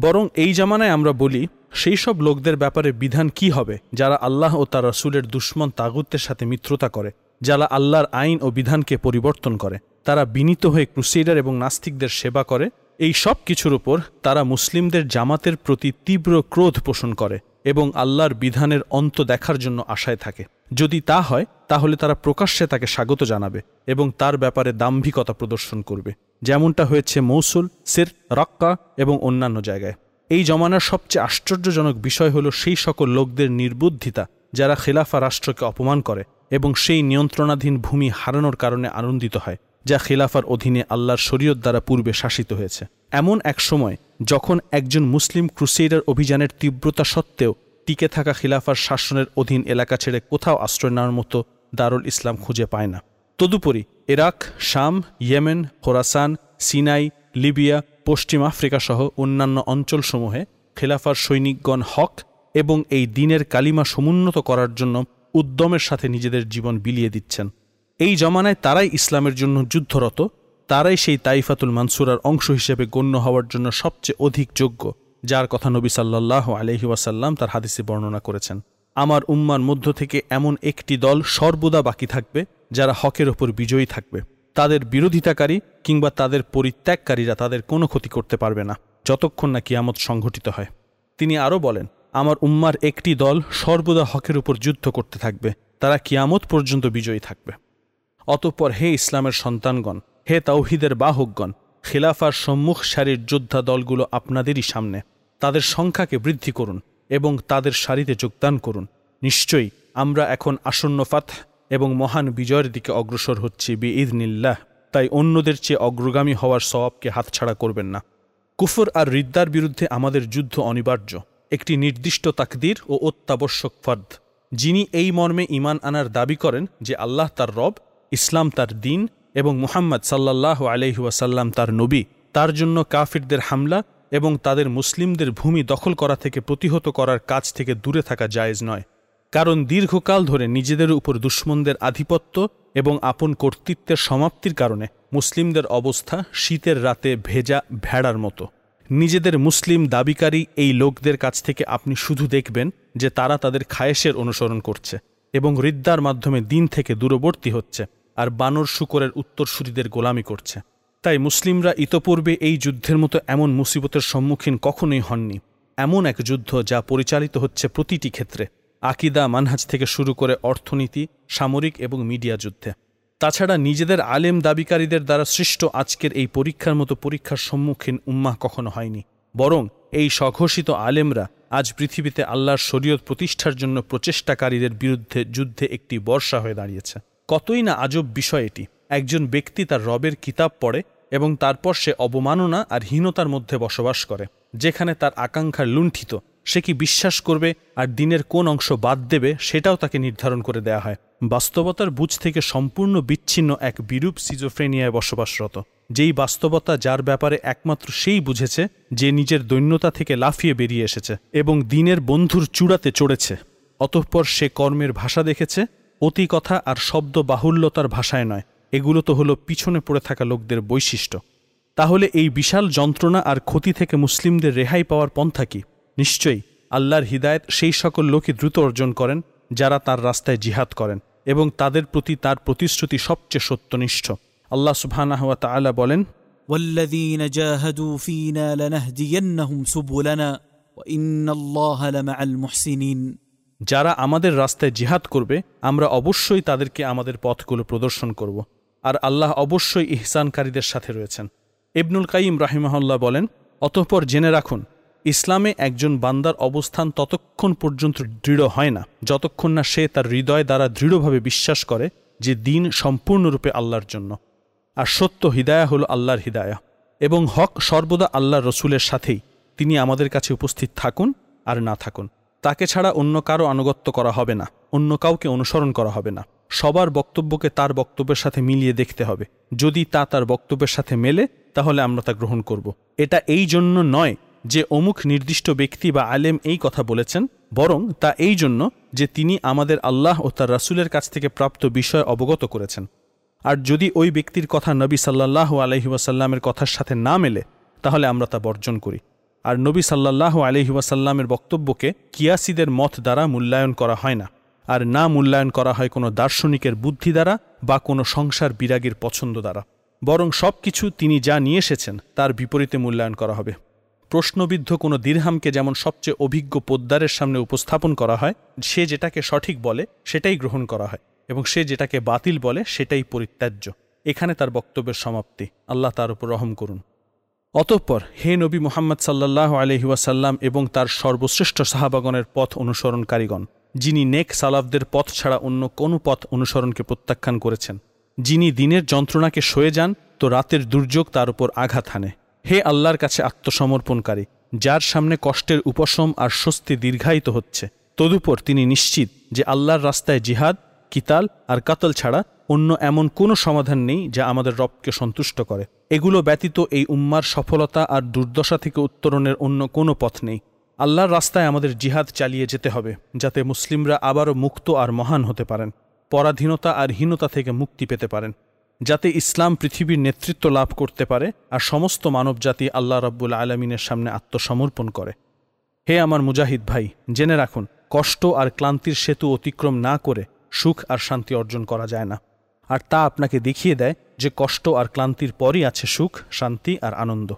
বরং এই জামানায় আমরা বলি সেই সব লোকদের ব্যাপারে বিধান কি হবে, যারা আল্লাহ ও তার রসুলের দুশ্মন তাগুতের সাথে মিত্রতা করে, যারা আল্লাহর আইন ও বিধানকে পরিবর্তন করে, তারা বিনীত হয়ে ক্রুসেডার এবং নাস্তিকদের সেবা করে, এই সব কিছুর উপর তারা মুসলিমদের জামাতের প্রতি তীব্র ক্রোধ পোষণ করে এবং আল্লাহর বিধানের অন্ত দেখার জন্য আশায় থাকে। যদি তা হয়, তাহলে তারা প্রকাশ্যে তাকে স্বাগত জানাবে এবং তার ব্যাপারে দাম্ভিকতা প্রদর্শন করবে, যেমনটা হয়েছে মৌসুল সির রক্কা এবং অন্যান্য জায়গায়। এই জমানার সবচেয়ে আশ্চর্যজনক বিষয় হল সেই সকল লোকদের নির্বুদ্ধিতা যারা খেলাফা রাষ্ট্রকে অপমান করে এবং সেই নিয়ন্ত্রণাধীন ভূমি হারানোর কারণে আনন্দিত হয়, যা খিলাফার অধীনে আল্লাহর শরীয়ত দ্বারা পূর্বে শাসিত হয়েছে। এমন এক সময়, যখন একজন মুসলিম ক্রুসেডার অভিযানের তীব্রতা সত্ত্বেও টিকে থাকা খিলাফার শাসনের অধীন এলাকা ছেড়ে কোথাও আশ্রয় নেওয়ার মতো দারুল ইসলাম খুঁজে পায় না। তদুপরি ইরাক, শাম, ইয়েমেন হোরাসান সিনাই, লিবিয়া পশ্চিম আফ্রিকা সহ অন্যান্য অঞ্চলসমূহে খেলাফার সৈনিকগণ হক এবং এই দিনের কালিমা সমুন্নত করার জন্য উদ্যমের সাথে নিজেদের জীবন বিলিয়ে দিচ্ছেন। এই জমানায় তারাই ইসলামের জন্য যুদ্ধরত, তারাই সেই তাইফাতুল মানসুরার অংশ হিসেবে গণ্য হওয়ার জন্য সবচেয়ে অধিক যোগ্য, যার কথা নবী সাল্লাহ আলহি ওয়াসাল্লাম তার হাদিসে বর্ণনা করেছেন। আমার উম্মার মধ্য থেকে এমন একটি দল সর্বদা বাকি থাকবে, যারা হকের ওপর বিজয়ী থাকবে। তাদের বিরোধিতাকারী কিংবা তাদের পরিত্যাগকারীরা তাদের কোনো ক্ষতি করতে পারবে না, যতক্ষণ না কিয়ামত সংঘটিত হয়। তিনি আরও বলেন, আমার উম্মার একটি দল সর্বদা হকের উপর যুদ্ধ করতে থাকবে, তারা কিয়ামত পর্যন্ত বিজয়ী থাকবে। অতঃপর হে ইসলামের সন্তানগণ, হে তাওহিদের বাহকগণ, খিলাফার সম্মুখ সারির যোদ্ধা দলগুলো আপনাদেরই সামনে। তাদের সংখ্যাকে বৃদ্ধি করুন এবং তাদের সারিতে যোগদান করুন। নিশ্চয়ই আমরা এখন আসন্ন ফাত এবং মহান বিজয়ের দিকে অগ্রসর হচ্ছি বি ইদনিল্লাহ তাই অন্যদের চেয়ে অগ্রগামী হওয়ার স্বভাবকে হাতছাড়া করবেন না। কুফর আর রিদ্দার বিরুদ্ধে আমাদের যুদ্ধ অনিবার্য। একটি নির্দিষ্ট তাকদির ও অত্যাবশ্যক ফর্দ। যিনি এই মর্মে ইমান আনার দাবি করেন যে আল্লাহ তার রব, ইসলাম তার দিন এবং মুহাম্মদ সাল্লাহ আলহিউসাল্লাম তার নবী, তার জন্য কাফিরদের হামলা এবং তাদের মুসলিমদের ভূমি দখল করা থেকে প্রতিহত করার কাজ থেকে দূরে থাকা জায়েজ নয়। কারণ দীর্ঘকাল ধরে নিজেদের উপর দুশ্মনদের আধিপত্য এবং আপন কর্তৃত্বের সমাপ্তির কারণে মুসলিমদের অবস্থা শীতের রাতে ভেজা ভেড়ার মতো। নিজেদের মুসলিম দাবিকারী এই লোকদের কাছ থেকে আপনি শুধু দেখবেন যে তারা তাদের খায়েশের অনুসরণ করছে এবং রিদ্দার মাধ্যমে দিন থেকে দূরবর্তী হচ্ছে আর বানর শুকরের উত্তরসূরিদের গোলামি করছে। তাই মুসলিমরা ইতপূর্বে এই যুদ্ধের মতো এমন মুসিবতের সম্মুখীন কখনোই হননি। এমন এক যুদ্ধ যা পরিচালিত হচ্ছে প্রতিটি ক্ষেত্রে। আকিদা মানহাজ থেকে শুরু করে অর্থনীতি, সামরিক এবং মিডিয়া যুদ্ধে। তাছাড়া নিজেদের আলেম দাবিকারীদের দ্বারা সৃষ্ট আজকের এই পরীক্ষার মতো পরীক্ষার সম্মুখীন উম্মাহ কখনো হয়নি। বরং এই স্বঘোষিত আলেমরা আজ পৃথিবীতে আল্লাহর শরীয়ত প্রতিষ্ঠার জন্য প্রচেষ্টাকারীদের বিরুদ্ধে যুদ্ধে একটি বর্ষা হয়ে দাঁড়িয়েছে। কতই না আজব বিষয় এটি। একজন ব্যক্তি তার রবের কিতাব পড়ে এবং তারপর সে অবমাননা আর হীনতার মধ্যে বসবাস করে, যেখানে তার আকাঙ্ক্ষার লুণ্ঠিত সে কি বিশ্বাস করবে আর দিনের কোন অংশ বাদ দেবে সেটাও তাকে নির্ধারণ করে দেয়া হয়। বাস্তবতার বুঝ থেকে সম্পূর্ণ বিচ্ছিন্ন এক বিরূপ সিজোফ্রেনিয়ায় বসবাসরত। যেই বাস্তবতা যার ব্যাপারে একমাত্র সেই বুঝেছে যে নিজের দৈন্যতা থেকে লাফিয়ে বেরিয়ে এসেছে এবং দিনের বন্ধুর চূড়াতে চড়েছে। অতঃপর সে কর্মের ভাষা দেখেছে অতি কথা আর শব্দ বাহুল্যতার ভাষায় নয়। এগুলো তো হলো পিছনে পড়ে থাকা লোকদের বৈশিষ্ট্য। তাহলে এই বিশাল যন্ত্রণা আর ক্ষতি থেকে মুসলিমদের রেহাই পাওয়ার পন্থা কি? নিশ্চয়ই আল্লাহর হিদায়ত সেই সকল লোকই দ্রুত অর্জন করেন যারা তার রাস্তায় জিহাদ করেন এবং তাদের প্রতি তার প্রতিশ্রুতি সবচেয়ে সত্যনিষ্ঠ আল্লাহ সুবহানাহু ওয়া তাআলা বলেন والذين جاهدوا فينا لنهدينهم سبلنا وإن الله لمع المحسنين যারা আমাদের রাস্তায় জিহাদ করবে আমরা অবশ্যই তাদেরকে আমাদের পথগুলো প্রদর্শন করব আর আল্লাহ অবশ্যই ইহসানকারীদের সাথে রয়েছেন ইবনুল কাইম রাহিমাহুল্লাহ বলেন অতঃপর জেনে রাখুন ইসলামে একজন বান্দার অবস্থান ততক্ষণ পর্যন্ত দৃঢ় হয় না, যতক্ষণ না সে তার হৃদয় দ্বারা দৃঢ়ভাবে বিশ্বাস করে যে দিন সম্পূর্ণরূপে আল্লাহর জন্য। আর সত্য হিদায়া হল আল্লাহর হিদায়া, এবং হক সর্বদা আল্লাহ রসুলের সাথেই। তিনি আমাদের কাছে উপস্থিত থাকুন আর না থাকুন। তাকে ছাড়া অন্য কারও আনুগত্য করা হবে না, অন্য কাউকে অনুসরণ করা হবে না। সবার বক্তব্যকে তার বক্তব্যের সাথে মিলিয়ে দেখতে হবে। যদি তা তার বক্তব্যের সাথে মেলে, তাহলে আমরা তা গ্রহণ করব। এটা এই জন্য নয় যে অমুক নির্দিষ্ট ব্যক্তি বা আলেম এই কথা বলেছেন, বরং তা এই জন্য যে তিনি আমাদের আল্লাহ ও তার রাসুলের কাছ থেকে প্রাপ্ত বিষয় অবগত করেছেন। আর যদি ওই ব্যক্তির কথা নবী সাল্লাহ আলহিউসাল্লামের কথার সাথে না মেলে, তাহলে আমরা তা বর্জন করি। আর নবী সাল্লাহ আলহিউসাল্লামের বক্তব্যকে কিয়াসিদের মত দ্বারা মূল্যায়ন করা হয় না। আর না মূল্যায়ন করা হয় কোনো দার্শনিকের বুদ্ধি দ্বারা বা কোনো সংসার বিরাগীর পছন্দ দ্বারা। বরং সব কিছু তিনি যা নিয়ে এসেছেন, তার বিপরীতে মূল্যায়ন করা হবে। প্রশ্নবিদ্ধ কোনো দীর্হামকে যেমন সবচেয়ে অভিজ্ঞ পোদ্দারের সামনে উপস্থাপন করা হয়, সে যেটাকে সঠিক বলে, সেটাই গ্রহণ করা হয়, এবং সে যেটাকে বাতিল বলে, সেটাই পরিত্যাজ্য। এখানে তার বক্তব্যের সমাপ্তি। আল্লাহ তার উপর রহম করুন। অতঃপর হে নবী মোহাম্মদ সাল্লাহ আলহিউসাল্লাম এবং তার সর্বশ্রেষ্ঠ সাহাবাগণের পথ অনুসরণকারীগণ, যিনি নেক সালাফদের পথ ছাড়া অন্য কোনো পথ অনুসরণকে প্রত্যাখ্যান করেছেন। যিনি দিনের যন্ত্রণাকে সয়ে যান, তো রাতের দুর্যোগ তার উপর আঘাত হানে। হে আল্লাহর কাছে আত্মসমর্পণকারী, যার সামনে কষ্টের উপশম আর স্বস্তি দীর্ঘায়িত হচ্ছে, তদুপর তিনি নিশ্চিত যে আল্লাহর রাস্তায় জিহাদ, কিতাল আর কাতল ছাড়া অন্য এমন কোনো সমাধান নেই যা আমাদের রবকে সন্তুষ্ট করে। এগুলো ব্যতীত এই উম্মার সফলতা আর দুর্দশা থেকে উত্তরণের অন্য কোনো পথ নেই। আল্লাহর রাস্তায় আমাদের জিহাদ চালিয়ে যেতে হবে, যাতে মুসলিমরা আবারও মুক্ত আর মহান হতে পারেন, পরাধীনতা আর হীনতা থেকে মুক্তি পেতে পারেন। যাতে ইসলাম পৃথিবীর নেতৃত্ব লাভ করতে পারে আর সমস্ত মানবজাতি আল্লাহ রব্বুল আলমিনের সামনে আত্মসমর্পণ করে। হে আমার মুজাহিদ ভাই, জেনে রাখুন, কষ্ট আর ক্লান্তির সেতু অতিক্রম না করে সুখ আর শান্তি অর্জন করা যায় না। আর তা আপনাকে দেখিয়ে দেয় যে কষ্ট আর ক্লান্তির পরই আছে সুখ, শান্তি আর আনন্দ।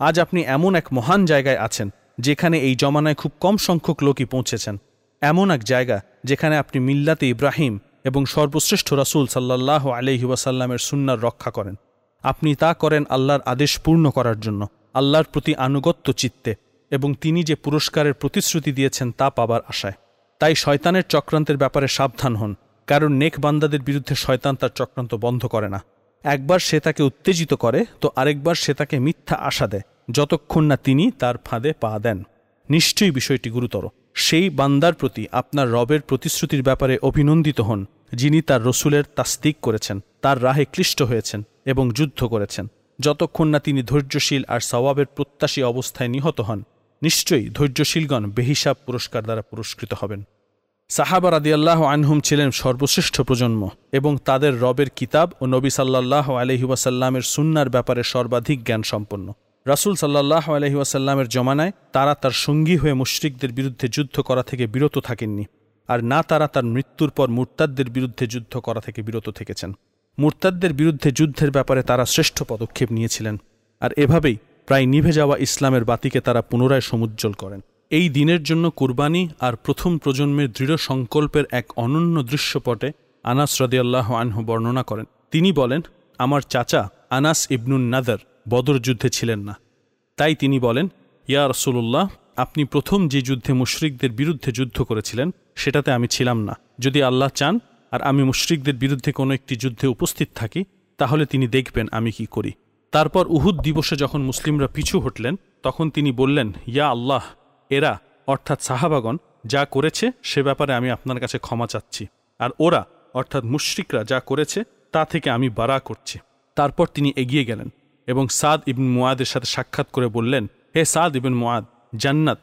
আজ আপনি এমন এক মহান জায়গায় আছেন, যেখানে এই জমানায় খুব কম সংখ্যক লোকই পৌঁছেছেন। এমন এক জায়গা, যেখানে আপনি মিল্লাতে ইব্রাহিম এবং সর্বশ্রেষ্ঠ রাসুল সাল্লাহ আলহি ওয়াসাল্লামের সুন্নার রক্ষা করেন। আপনি তা করেন আল্লাহর আদেশ পূর্ণ করার জন্য, আল্লাহর প্রতি আনুগত্য চিত্তে, এবং তিনি যে পুরস্কারের প্রতিশ্রুতি দিয়েছেন তা পাবার আশায়। তাই শয়তানের চক্রান্তের ব্যাপারে সাবধান হন, কারণ নেক বান্দাদের বিরুদ্ধে শয়তান তার চক্রান্ত বন্ধ করে না। একবার সে তাকে উত্তেজিত করে, তো আরেকবার সে তাকে মিথ্যা আশা দেয়, যতক্ষণ না তিনি তার ফাঁদে পা দেন। নিশ্চয়ই বিষয়টি গুরুতর। সেই বান্দার প্রতি আপনার রবের প্রতিশ্রুতির ব্যাপারে অভিনন্দিত হন, যিনি তার রসুলের তাস্তিক করেছেন, তার রাহে ক্লিষ্ট হয়েছেন এবং যুদ্ধ করেছেন। যতক্ষণ না তিনি ধৈর্যশীল আর সওয়াবের প্রত্যাশী অবস্থায় নিহত হন, নিশ্চয়ই ধৈর্যশীলগণ বেহিসাব পুরস্কার দ্বারা পুরস্কৃত হবেন। সাহাবা রাদিয়াল্লাহ আনহুম ছিলেন সর্বশ্রেষ্ঠ প্রজন্ম এবং তাদের রবের কিতাব ও নবী সাল্লাহ আলহিউসাল্লামের সুন্নার ব্যাপারে সর্বাধিক জ্ঞান সম্পন্ন রাসুল সাল্লাহ আলহিউসাল্লামের জমানায় তারা তার সঙ্গী হয়ে মুশরিকদের বিরুদ্ধে যুদ্ধ করা থেকে বিরত থাকেননি, আর না তারা তার মৃত্যুর পর মুরতাদদের বিরুদ্ধে যুদ্ধ করা থেকে বিরত থেকেছেন। মুরতাদদের বিরুদ্ধে যুদ্ধের ব্যাপারে তারা শ্রেষ্ঠ পদক্ষেপ নিয়েছিলেন, আর এভাবেই প্রায় নিভে যাওয়া ইসলামের বাতিকে তারা পুনরায় সমুজ্জ্বল করেন। এই দিনের জন্য কুরবানি আর প্রথম প্রজন্মের দৃঢ় সংকল্পের এক অনন্য দৃশ্যপটে আনাস রদিয়াল্লাহ আনহু বর্ণনা করেন। তিনি বলেন, আমার চাচা আনাস ইবনুন নাদার বদর যুদ্ধে ছিলেন না। তাই তিনি বলেন, ইয়া রসুল্লাহ আপনি প্রথম যে যুদ্ধে মুশরিকদের বিরুদ্ধে যুদ্ধ করেছিলেন, সেটাতে আমি ছিলাম না। যদি আল্লাহ চান, আর আমি মুশরিকদের বিরুদ্ধে কোনো একটি যুদ্ধে উপস্থিত থাকি, তাহলে তিনি দেখবেন আমি কি করি। তারপর উহুদ দিবসে যখন মুসলিমরা পিছু হটলেন, তখন তিনি বললেন, ইয়া আল্লাহ, এরা, অর্থাৎ সাহাবাগন যা করেছে, সে ব্যাপারে আমি আপনার কাছে ক্ষমা চাচ্ছি। আর ওরা, অর্থাৎ মুশরিকরা যা করেছে, তা থেকে আমি বাড়া করছি। তারপর তিনি এগিয়ে গেলেন। এবং সাদ ইবিন মুয়াদের সাথে সাক্ষাৎ করে বললেন, হে সাদ ইবিন মুয়াদ জান্নাত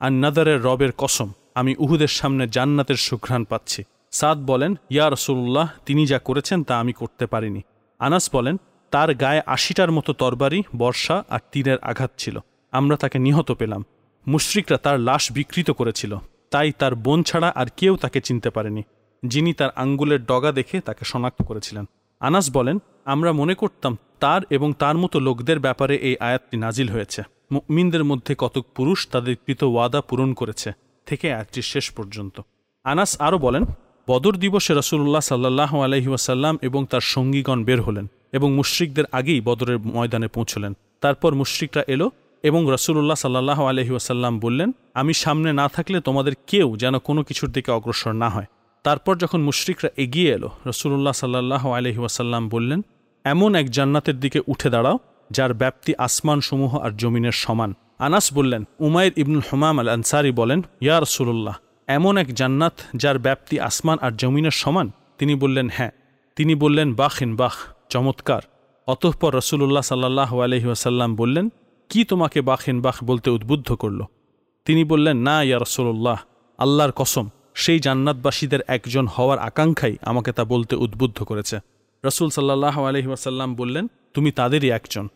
আর নাদারের রবের কসম, আমি উহুদের সামনে জান্নাতের সুঘ্রাণ পাচ্ছি। সাদ বলেন, ইয়া রসুল্লাহ তিনি যা করেছেন তা আমি করতে পারিনি। আনাস বলেন, তার গায়ে আশিটার মতো তরবারি, বর্ষা আর তীরের আঘাত ছিল। আমরা তাকে নিহত পেলাম। মুশরিকরা তার লাশ বিকৃত করেছিল। তাই তার বোন ছাড়া আর কেউ তাকে চিনতে পারেনি। যিনি তার আঙ্গুলের ডগা দেখে তাকে শনাক্ত করেছিলেন। আনাস বলেন, আমরা মনে করতাম তার এবং তার মতো লোকদের ব্যাপারে এই আয়াতটি নাজিল হয়েছে। মুমিনদের মধ্যে কতক পুরুষ তাদের কৃত ওয়াদা পূরণ করেছে থেকে আয়াতটির শেষ পর্যন্ত। আনাস আরও বলেন, বদর দিবসে রসুল্লাহ সাল্লাহ আলহিউসাল্লাম এবং তার সঙ্গীগণ বের হলেন এবং মুশ্রিকদের আগেই বদরের ময়দানে পৌঁছলেন। তারপর মুশ্রিকরা এলো এবং রসুল্লাহ সাল্লাহ আলহিউসাল্লাম বললেন, আমি সামনে না থাকলে তোমাদের কেউ যেন কোনো কিছুর দিকে অগ্রসর না হয়। তারপর যখন মুশরিকরা এগিয়ে এলো রসুল্লাহ সাল্লাহ আলহিউসাল্লাম বললেন, এমন এক জান্নাতের দিকে উঠে দাঁড়াও, যার ব্যাপ্তি আসমান সমূহ আর জমিনের সমান। আনাস বললেন উমায়ের ইবনুল হমাম আল আনসারি বলেন, ইয়া রসুল্লাহ এমন এক জান্নাত যার ব্যাপ্তি আসমান আর জমিনের সমান? তিনি বললেন হ্যাঁ। তিনি বললেন বাখিন বাখ চমৎকার। অতঃপর রসুল্লাহ সাল্লাহ আলহিউসাল্লাম বললেন, কি তোমাকে বাখিন বাখ বলতে উদ্বুদ্ধ করল? তিনি বললেন, না, ইয়া রসুল্লাহ আল্লাহর কসম সেই জান্নাতবাসীদের একজন হওয়ার আকাঙ্ক্ষাই আমাকে তা বলতে উদ্বুদ্ধ করেছে। রসুল সাল্লাহ আলহিহাসাল্লাম বললেন, তুমি তাদেরই একজন।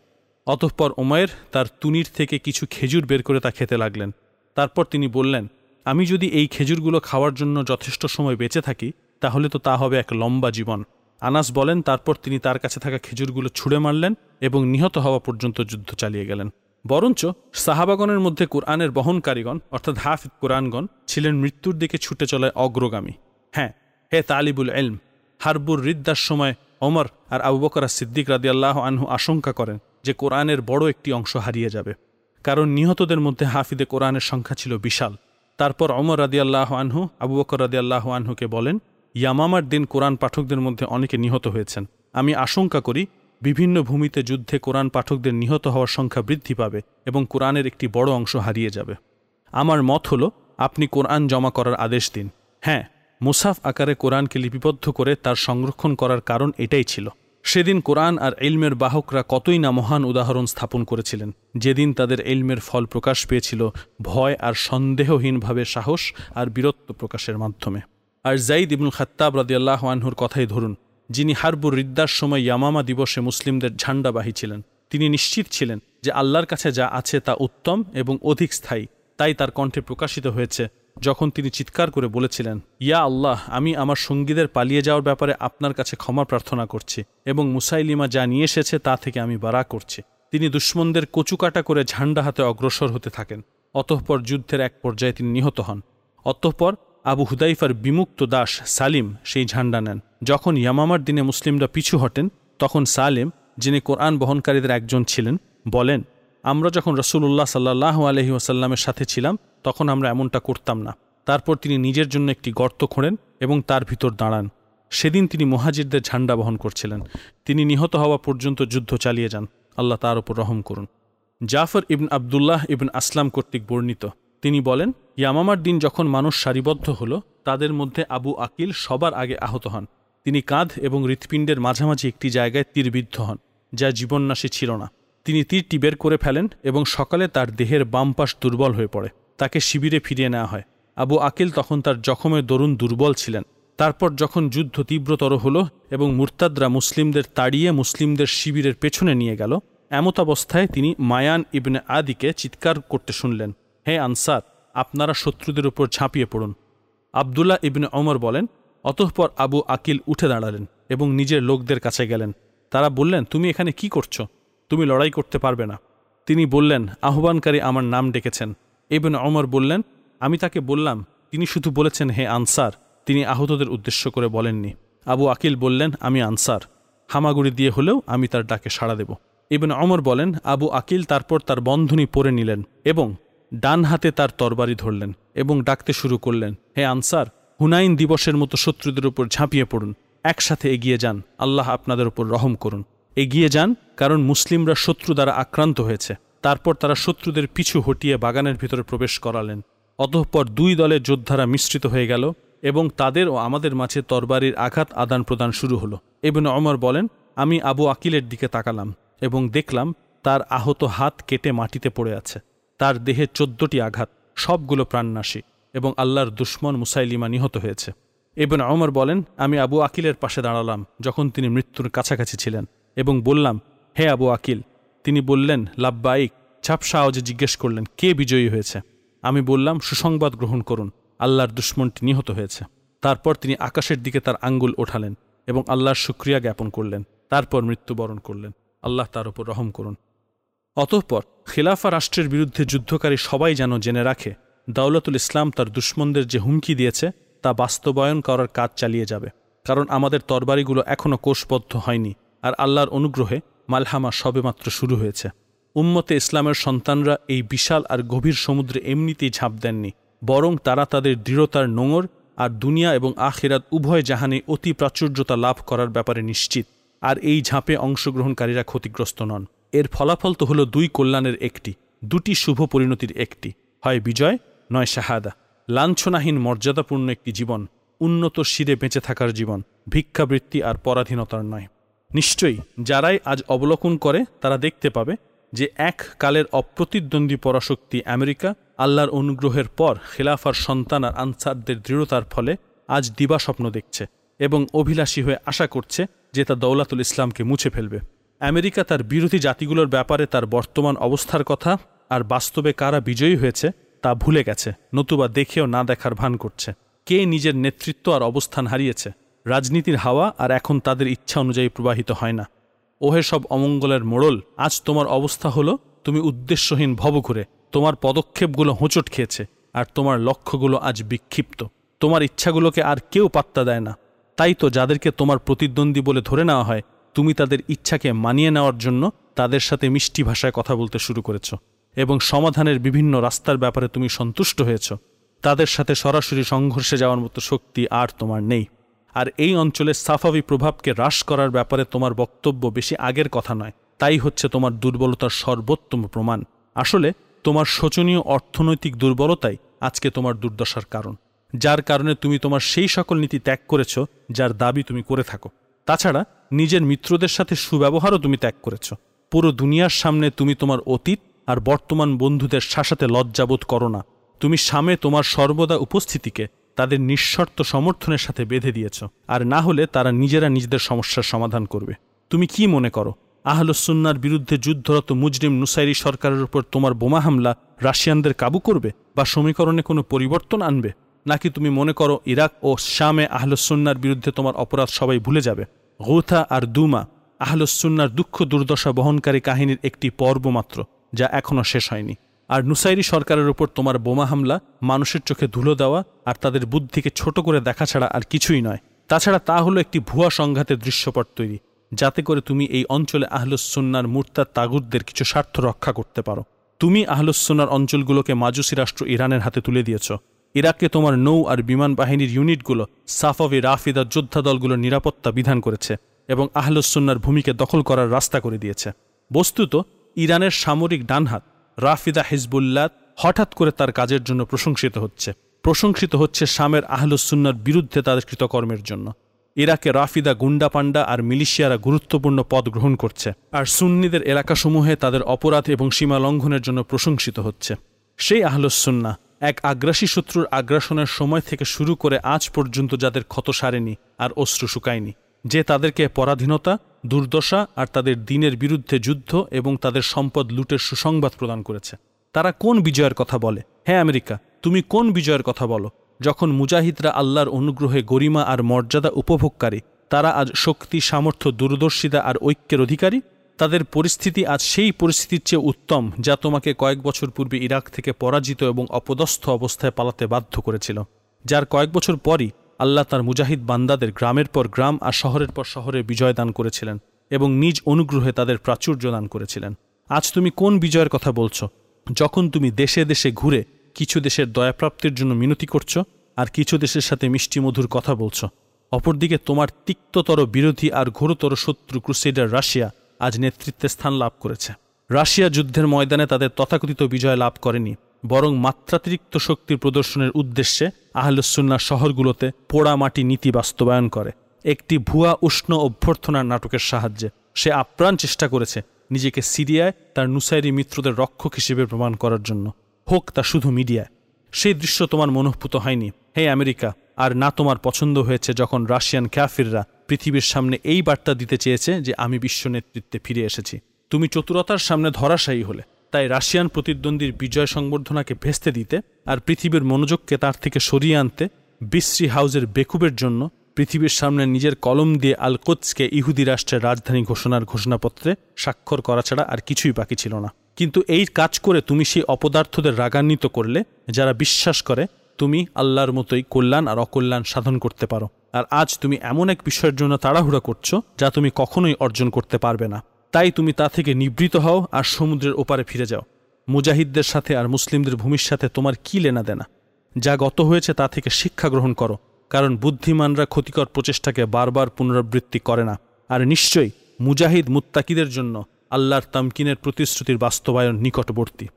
অতঃপর ওমায়ের তার তুনির থেকে কিছু খেজুর বের করে তা খেতে লাগলেন। তারপর তিনি বললেন, আমি যদি এই খেজুরগুলো খাওয়ার জন্য যথেষ্ট সময় বেঁচে থাকি, তাহলে তো তা হবে এক লম্বা জীবন। আনাস বলেন, তারপর তিনি তার কাছে থাকা খেজুরগুলো ছুঁড়ে মারলেন এবং নিহত হওয়া পর্যন্ত যুদ্ধ চালিয়ে গেলেন। বরঞ্চ সাহাবাগণের মধ্যে কোরআনের বহনকারীগণ, অর্থাৎ হাফিদ কোরআনগণ, ছিলেন মৃত্যুর দিকে ছুটে চলায় অগ্রগামী। হ্যাঁ হে তালিবুল এলম হারবুর রিদ্দার সময় ওমর আর আবু বকরা সিদ্দিক রাদি আল্লাহ আনহু আশঙ্কা করেন যে কোরআনের বড় একটি অংশ হারিয়ে যাবে। কারণ নিহতদের মধ্যে হাফিদে কোরআনের সংখ্যা ছিল বিশাল। তারপর অমর রাদি আল্লাহ আনহু, আবু বকর রাদি আল্লাহ আনহুকে বলেন, ইয়ামামার দিন কোরআন পাঠকদের মধ্যে অনেকে নিহত হয়েছেন। আমি আশঙ্কা করি বিভিন্ন ভূমিতে যুদ্ধে কোরআন পাঠকদের নিহত হওয়ার সংখ্যা বৃদ্ধি পাবে এবং কোরআনের একটি বড় অংশ হারিয়ে যাবে। আমার মত হল, আপনি কোরআন জমা করার আদেশ দিন। হ্যাঁ মুসাফ আকারে কোরআনকে লিপিবদ্ধ করে তার সংরক্ষণ করার কারণ এটাই ছিল। সেদিন কোরআন আর এলমের বাহকরা কতই না মহান উদাহরণ স্থাপন করেছিলেন। যেদিন তাদের এলমের ফল প্রকাশ পেয়েছিল ভয় আর সন্দেহহীনভাবে সাহস আর বীরত্ব প্রকাশের মাধ্যমে। আর জাইদ ইবনুল খাত্তাব রাদিয়াল্লাহ আনহুর কথাই ধরুন যিনি হারবুর রিদ্দার সময় ইয়ামামা দিবসে মুসলিমদের ঝান্ডাবাহী ছিলেন। তিনি নিশ্চিত ছিলেন যে আল্লাহর কাছে যা আছে তা উত্তম এবং অধিক স্থায়ী, তাই তার কণ্ঠে প্রকাশিত হয়েছে, যখন তিনি চিৎকার করে বলেছিলেন, ইয়া আল্লাহ, আমি আমার সঙ্গীদের পালিয়ে যাওয়ার ব্যাপারে আপনার কাছে ক্ষমা প্রার্থনা করছি এবং মুসাইলিমা যা নিয়ে এসেছে তা থেকে আমি বাড়া করছি। তিনি দুশ্মনদের কচুকাটা করে ঝান্ডা হাতে অগ্রসর হতে থাকেন। অতঃপর যুদ্ধের এক পর্যায়ে তিনি নিহত হন। অতঃপর আবু হুদাইফার বিমুক্ত দাস সালিম সেই ঝান্ডা নেন। যখন ইয়ামামার দিনে মুসলিমরা পিছু হটেন, তখন সালিম, যিনি কোরআন বহনকারীদের একজন ছিলেন, বলেন, আমরা যখন রসুল্লাহ সাল্লাহ আলহি ওসাল্লামের সাথে ছিলাম, তখন আমরা এমনটা করতাম না। তারপর তিনি নিজের জন্য একটি গর্ত খোঁড়েন এবং তার ভিতর দাঁড়ান। সেদিন তিনি মহাজিরদের ঝান্ডা বহন করছিলেন। তিনি নিহত হওয়া পর্যন্ত যুদ্ধ চালিয়ে যান। আল্লাহ তার উপর রহম করুন। জাফর ইবন আবদুল্লাহ ইবন আসলাম কর্তৃক বর্ণিত। তিনি বলেন, ইয়ামামার দিন যখন মানুষ সারিবদ্ধ হল, তাদের মধ্যে আবু আকিল সবার আগে আহত হন। তিনি কাঁধ এবং হৃৎপিণ্ডের মাঝামাঝি একটি জায়গায় তীরবিদ্ধ হন, যা জীবন্যাসী ছিল না। তিনি তীরটি বের করে ফেলেন এবং সকালে তার দেহের বাম পাশ দুর্বল হয়ে পড়ে। তাকে শিবিরে ফিরিয়ে নেওয়া হয়। আবু আকিল তখন তার জখমের দরুণ দুর্বল ছিলেন। তারপর যখন যুদ্ধ তীব্রতর হল এবং মুরতাদরা মুসলিমদের তাড়িয়ে মুসলিমদের শিবিরের পেছনে নিয়ে গেল, এমত অবস্থায় তিনি মায়ান ইবনে আদিকে চিৎকার করতে শুনলেন। হে আনসার, আপনারা শত্রুদের উপর ঝাঁপিয়ে পড়ুন। আবদুল্লাহ ইবনে অমর বলেন, অতঃপর আবু আকিল উঠে দাঁড়ালেন এবং নিজের লোকদের কাছে গেলেন। তারা বললেন, তুমি এখানে কি করছ? তুমি লড়াই করতে পারবে না। তিনি বললেন, আহ্বানকারী আমার নাম ডেকেছেন। ইবন অমর বললেন, আমি তাকে বললাম, তিনি শুধু বলেছেন, হে আনসার। তিনি আহতদের উদ্দেশ্য করে বলেননি। আবু আকিল বললেন, আমি আনসার। হামাগুড়ি দিয়ে হলেও আমি তার ডাকে সাড়া দেব। ইবন অমর বলেন, আবু আকিল তারপর তার বন্ধনী পরে নিলেন এবং ডান হাতে তার তরবারি ধরলেন এবং ডাকতে শুরু করলেন, হে আনসার, হুনাইন দিবসের মতো শত্রুদের উপর ঝাঁপিয়ে পড়ুন। একসাথে এগিয়ে যান, আল্লাহ আপনাদের উপর রহম করুন। এগিয়ে যান কারণ মুসলিমরা শত্রু দ্বারা আক্রান্ত হয়েছে। তারপর তারা শত্রুদের পিছু হটিয়ে বাগানের ভিতরে প্রবেশ করালেন। অতঃপর দুই দলের যোদ্ধারা মিশ্রিত হয়ে গেল এবং তাদের ও আমাদের মাঝে তরবারির আঘাত আদান প্রদান শুরু হলো। এবং অমর বলেন, আমি আবু আকিলের দিকে তাকালাম এবং দেখলাম তার আহত হাত কেটে মাটিতে পড়ে আছে। তার দেহে চোদ্দটি আঘাত, সবগুলো প্রাণনাশী এবং আল্লাহর দুশ্মন মুসাইলিমা নিহত হয়েছে। এবং অমর বলেন, আমি আবু আকিলের পাশে দাঁড়ালাম যখন তিনি মৃত্যুর কাছাকাছি ছিলেন এবং বললাম, হে আবু আকিল, তিনি বললেন লাভবাইক ঝাপসা আওয়াজে জিজ্ঞেস করলেন, কে বিজয়ী হয়েছে? আমি বললাম, সুসংবাদ গ্রহণ করুন, আল্লাহর দুশ্মনটি নিহত হয়েছে। তারপর তিনি আকাশের দিকে তার আঙ্গুল ওঠালেন এবং আল্লাহর শুক্রিয়া জ্ঞাপন করলেন। তারপর মৃত্যুবরণ করলেন। আল্লাহ তার উপর রহম করুন। অতঃপর খিলাফা রাষ্ট্রের বিরুদ্ধে যুদ্ধকারী সবাই যেন জেনে রাখে দাউলাতুল ইসলাম তার দুশ্মনদের যে হুমকি দিয়েছে, তা বাস্তবায়ন করার কাজ চালিয়ে যাবে। কারণ আমাদের তরবারিগুলো এখনও কোষবদ্ধ হয়নি, আর আল্লাহর অনুগ্রহে মালহামা সবেমাত্র শুরু হয়েছে। উম্মতে ইসলামের সন্তানরা এই বিশাল আর গভীর সমুদ্রে এমনিতেই ঝাঁপ দেননি, বরং তারা তাদের দৃঢ়তার নোঙর আর দুনিয়া এবং আখিরাত উভয় জাহানে অতি প্রাচুর্যতা লাভ করার ব্যাপারে নিশ্চিত, আর এই ঝাঁপে অংশগ্রহণকারীরা ক্ষতিগ্রস্ত নন। এর ফলাফল তো হল দুই কল্যাণের একটি, দুটি শুভ পরিণতির একটি। হয় বিজয়, নয় শাহাদা। লাঞ্ছনাহীন মর্যাদাপূর্ণ একটি জীবন, উন্নত শিরে বেঁচে থাকার জীবন, ভিক্ষাবৃত্তি আর পরাধীনতার নয়। নিশ্চয়ই যারাই আজ অবলোকন করে, তারা দেখতে পাবে যে এক কালের অপ্রতিদ্বন্দ্বী পরাশক্তি আমেরিকা আল্লাহর অনুগ্রহের পর খেলাফার সন্তান আর আনসারদের দৃঢ়তার ফলে আজ দিবা স্বপ্ন দেখছে এবং অভিলাষী হয়ে আশা করছে যে তা দৌলাতুল ইসলামকে মুছে ফেলবে। আমেরিকা তার বিরোধী জাতিগুলোর ব্যাপারে তার বর্তমান অবস্থার কথা আর বাস্তবে কারা বিজয়ী হয়েছে তা ভুলে গেছে, নতুবা দেখেও না দেখার ভান করছে। কে নিজের নেতৃত্ব আর অবস্থান হারিয়েছে, রাজনীতির হাওয়া আর এখন তাদের ইচ্ছা অনুযায়ী প্রবাহিত হয় না। ওহে সব অমঙ্গলের মোড়ল, আজ তোমার অবস্থা হলো, তুমি উদ্দেশ্যহীন ভব ঘুরে, তোমার পদক্ষেপগুলো হোঁচট খেয়েছে, আর তোমার লক্ষ্যগুলো আজ বিক্ষিপ্ত। তোমার ইচ্ছাগুলোকে আর কেউ পাত্তা দেয় না। তাই তো যাদেরকে তোমার প্রতিদ্বন্দ্বী বলে ধরে নেওয়া হয় তুমি তাদের ইচ্ছাকে মানিয়ে নেওয়ার জন্য তাদের সাথে মিষ্টি ভাষায় কথা বলতে শুরু করেছ এবং সমাধানের বিভিন্ন রাস্তার ব্যাপারে তুমি সন্তুষ্ট হয়েছ। তাদের সাথে সরাসরি সংঘর্ষে যাওয়ার মতো শক্তি আর তোমার নেই। আর এই অঞ্চলের সাফাবি প্রভাবকে হ্রাস করার ব্যাপারে তোমার বক্তব্য বেশি আগের কথা নয়। তাই হচ্ছে তোমার দুর্বলতার সর্বোত্তম প্রমাণ। আসলে তোমার শোচনীয় অর্থনৈতিক দুর্বলতাই আজকে তোমার দুর্দশার কারণ। যার কারণে তুমি তোমার সেই সকল নীতি ত্যাগ করেছ, যার দাবি তুমি করে থাকো। তাছাড়া নিজের মিত্রদের সাথে সুব্যবহারও তুমি ত্যাগ করেছ। পুরো দুনিয়ার সামনে তুমি তোমার অতীত আর বর্তমান বন্ধুদের শাসাতে লজ্জাবোধ করো না। তুমি সামে তোমার সর্বদা উপস্থিতিকে তাদের নিঃশর্ত সমর্থনের সাথে বেঁধে দিয়েছ। আর না হলে তারা নিজেরা নিজেদের সমস্যার সমাধান করবে। তুমি কি মনে করো? আহলুসুন্নার বিরুদ্ধে যুদ্ধরত মুজরিম নুসাইরি সরকারের উপর তোমার বোমা হামলা রাশিয়ানদের কাবু করবে? বা সমীকরণে কোনো পরিবর্তন আনবে? নাকি তুমি মনে করো ইরাক ও শামে আহলুসুন্নার বিরুদ্ধে তোমার অপরাধ সবাই ভুলে যাবে? গৌথা আর দুমা আহলুসুন্নার দুঃখ দুর্দশা বহনকারী কাহিনীর একটি পর্ব মাত্র, যা এখনও শেষ হয়নি। আর নুসাইরি সরকারের উপর তোমার বোমা হামলা, মানুষের চোখে ধুলো দেওয়া আর তাদের বুদ্ধিকে ছোট করে দেখা ছাড়া আর কিছুই নয়। তাছাড়া তা হলো একটি ভুয়া সংঘাতের দৃশ্যপট তৈরি, যাতে করে তুমি এই অঞ্চলে আহলুসুন্নার মূর্তার তাগুদদের কিছু স্বার্থ রক্ষা করতে পারো। তুমি আহলুসুন্নার অঞ্চলগুলোকে মাজুসি রাষ্ট্র ইরানের হাতে তুলে দিয়েছ। ইরাককে তোমার নৌ আর বিমান বাহিনীর ইউনিটগুলো সাফাবি রাফিদা যোদ্ধা দলগুলোর নিরাপত্তা বিধান করেছে এবং আহলুসুন্নার ভূমিকে দখল করার রাস্তা করে দিয়েছে। বস্তুত, ইরানের সামরিক ডানহাত রাফিদা হিজবুল্লাহ হঠাৎ করে তার কাজের জন্য প্রশংসিত হচ্ছে। প্রশংসিত হচ্ছে শামের আহলুসুন্নার বিরুদ্ধে তাদের কৃতকর্মের জন্য। ইরাকে রাফিদা গুন্ডা পান্ডা আর মিলিশিয়ারা গুরুত্বপূর্ণ পদ গ্রহণ করছে আর সুন্নিদের এলাকাসমূহে তাদের অপরাধ এবং সীমা লঙ্ঘনের জন্য প্রশংসিত হচ্ছে। সেই আহলুসুন্না এক আগ্রাসী শত্রুর আগ্রাসনের সময় থেকে শুরু করে আজ পর্যন্ত যাদের ক্ষত সারেনি আর অশ্রু শুকায়নি, যে তাদেরকে পরাধীনতা, দুর্দশা আর তাদের দিনের বিরুদ্ধে যুদ্ধ এবং তাদের সম্পদ লুটের সুসংবাদ প্রদান করেছে। তারা কোন বিজয়ের কথা বলে? হ্যাঁ আমেরিকা, তুমি কোন বিজয়ের কথা বলো? যখন মুজাহিদরা আল্লাহর অনুগ্রহে গরিমা আর মর্যাদা উপভোগকারী, তারা আজ শক্তি, সামর্থ্য, দূরদর্শিতা আর ঐক্যের অধিকারী? তাদের পরিস্থিতি আজ সেই পরিস্থিতির চেয়ে উত্তম যা তোমাকে কয়েক বছর পূর্বে ইরাক থেকে পরাজিত এবং অপদস্থ অবস্থায় পালাতে বাধ্য করেছিল। যার কয়েক বছর পরই আল্লাহ তার মুজাহিদ বান্দাদের গ্রামের পর গ্রাম আর শহরের পর শহরে বিজয় দান করেছিলেন এবং নিজ অনুগ্রহে তাদের প্রাচুর্য দান করেছিলেন। আজ তুমি কোন বিজয়ের কথা বলছো? যখন তুমি দেশে দেশে ঘুরে কিছু দেশের দয়াপ্রাপ্তির জন্য মিনতি করছ আর কিছু দেশের সাথে মিষ্টি মধুর কথা বলছো, অপরদিকে তোমার তিক্ততর বিরোধী আর ঘোরতর শত্রু ক্রুসেডার রাশিয়া আজ নেতৃত্বে স্থান লাভ করেছে। রাশিয়া যুদ্ধের ময়দানে তাদের তথাকথিত বিজয় লাভ করেনি, বরং মাত্রাতিরিক্ত শক্তির প্রদর্শনের উদ্দেশ্যে আহলুসুন্না শহরগুলোতে পোড়া মাটি নীতি বাস্তবায়ন করে। একটি ভুয়া উষ্ণ অভ্যর্থনার নাটকের সাহায্যে সে আপ্রাণ চেষ্টা করেছে নিজেকে সিরিয়ায় তার নুসাইরি মিত্রদের রক্ষক হিসেবে প্রমাণ করার জন্য। হোক তা শুধু মিডিয়ায়। সেই দৃশ্য তোমার মনোভূত হয়নি। হে আমেরিকা, আর না তোমার পছন্দ হয়েছে যখন রাশিয়ান ক্যাফিররা পৃথিবীর সামনে এই বার্তা দিতে চেয়েছে যে আমি বিশ্ব নেতৃত্বে ফিরে এসেছি। তুমি চতুরতার সামনে ধরাশায়ী হলে, তাই রাশিয়ান প্রতিদ্বন্দ্বীর বিজয় সংবর্ধনাকে ভেস্তে দিতে আর পৃথিবীর মনোযোগকে তার থেকে সরিয়ে আনতে বিশ্রী হাউজের বেকুবের জন্য পৃথিবীর সামনে নিজের কলম দিয়ে আলকোৎসকে ইহুদি রাষ্ট্রের রাজধানী ঘোষণার ঘোষণাপত্রে স্বাক্ষর করা ছাড়া আর কিছুই বাকি ছিল না। কিন্তু এই কাজ করে তুমি সেই অপদার্থদের রাগান্বিত করলে, যারা বিশ্বাস করে তুমি আল্লাহর মতোই কল্যাণ আর অকল্যাণ সাধন করতে পারো। আর আজ তুমি এমন এক বিষয়ের জন্য তাড়াহুড়া করছ যা তুমি কখনোই অর্জন করতে পারবে না। তাই তুমি তা থেকে নিবৃত হও আর সমুদ্রের ওপারে ফিরে যাও। মুজাহিদদের সাথে আর মুসলিমদের ভূমির সাথে তোমার কি লেনা দেনা? যা গত হয়েছে তা থেকে শিক্ষা গ্রহণ করো, কারণ বুদ্ধিমানরা ক্ষতিকর প্রচেষ্টাকে বারবার পুনরাবৃত্তি করে না। আর নিশ্চয়ই মুজাহিদ মুত্তাকিদের জন্য আল্লাহর তামকিনের প্রতিশ্রুতির বাস্তবায়ন নিকটবর্তী।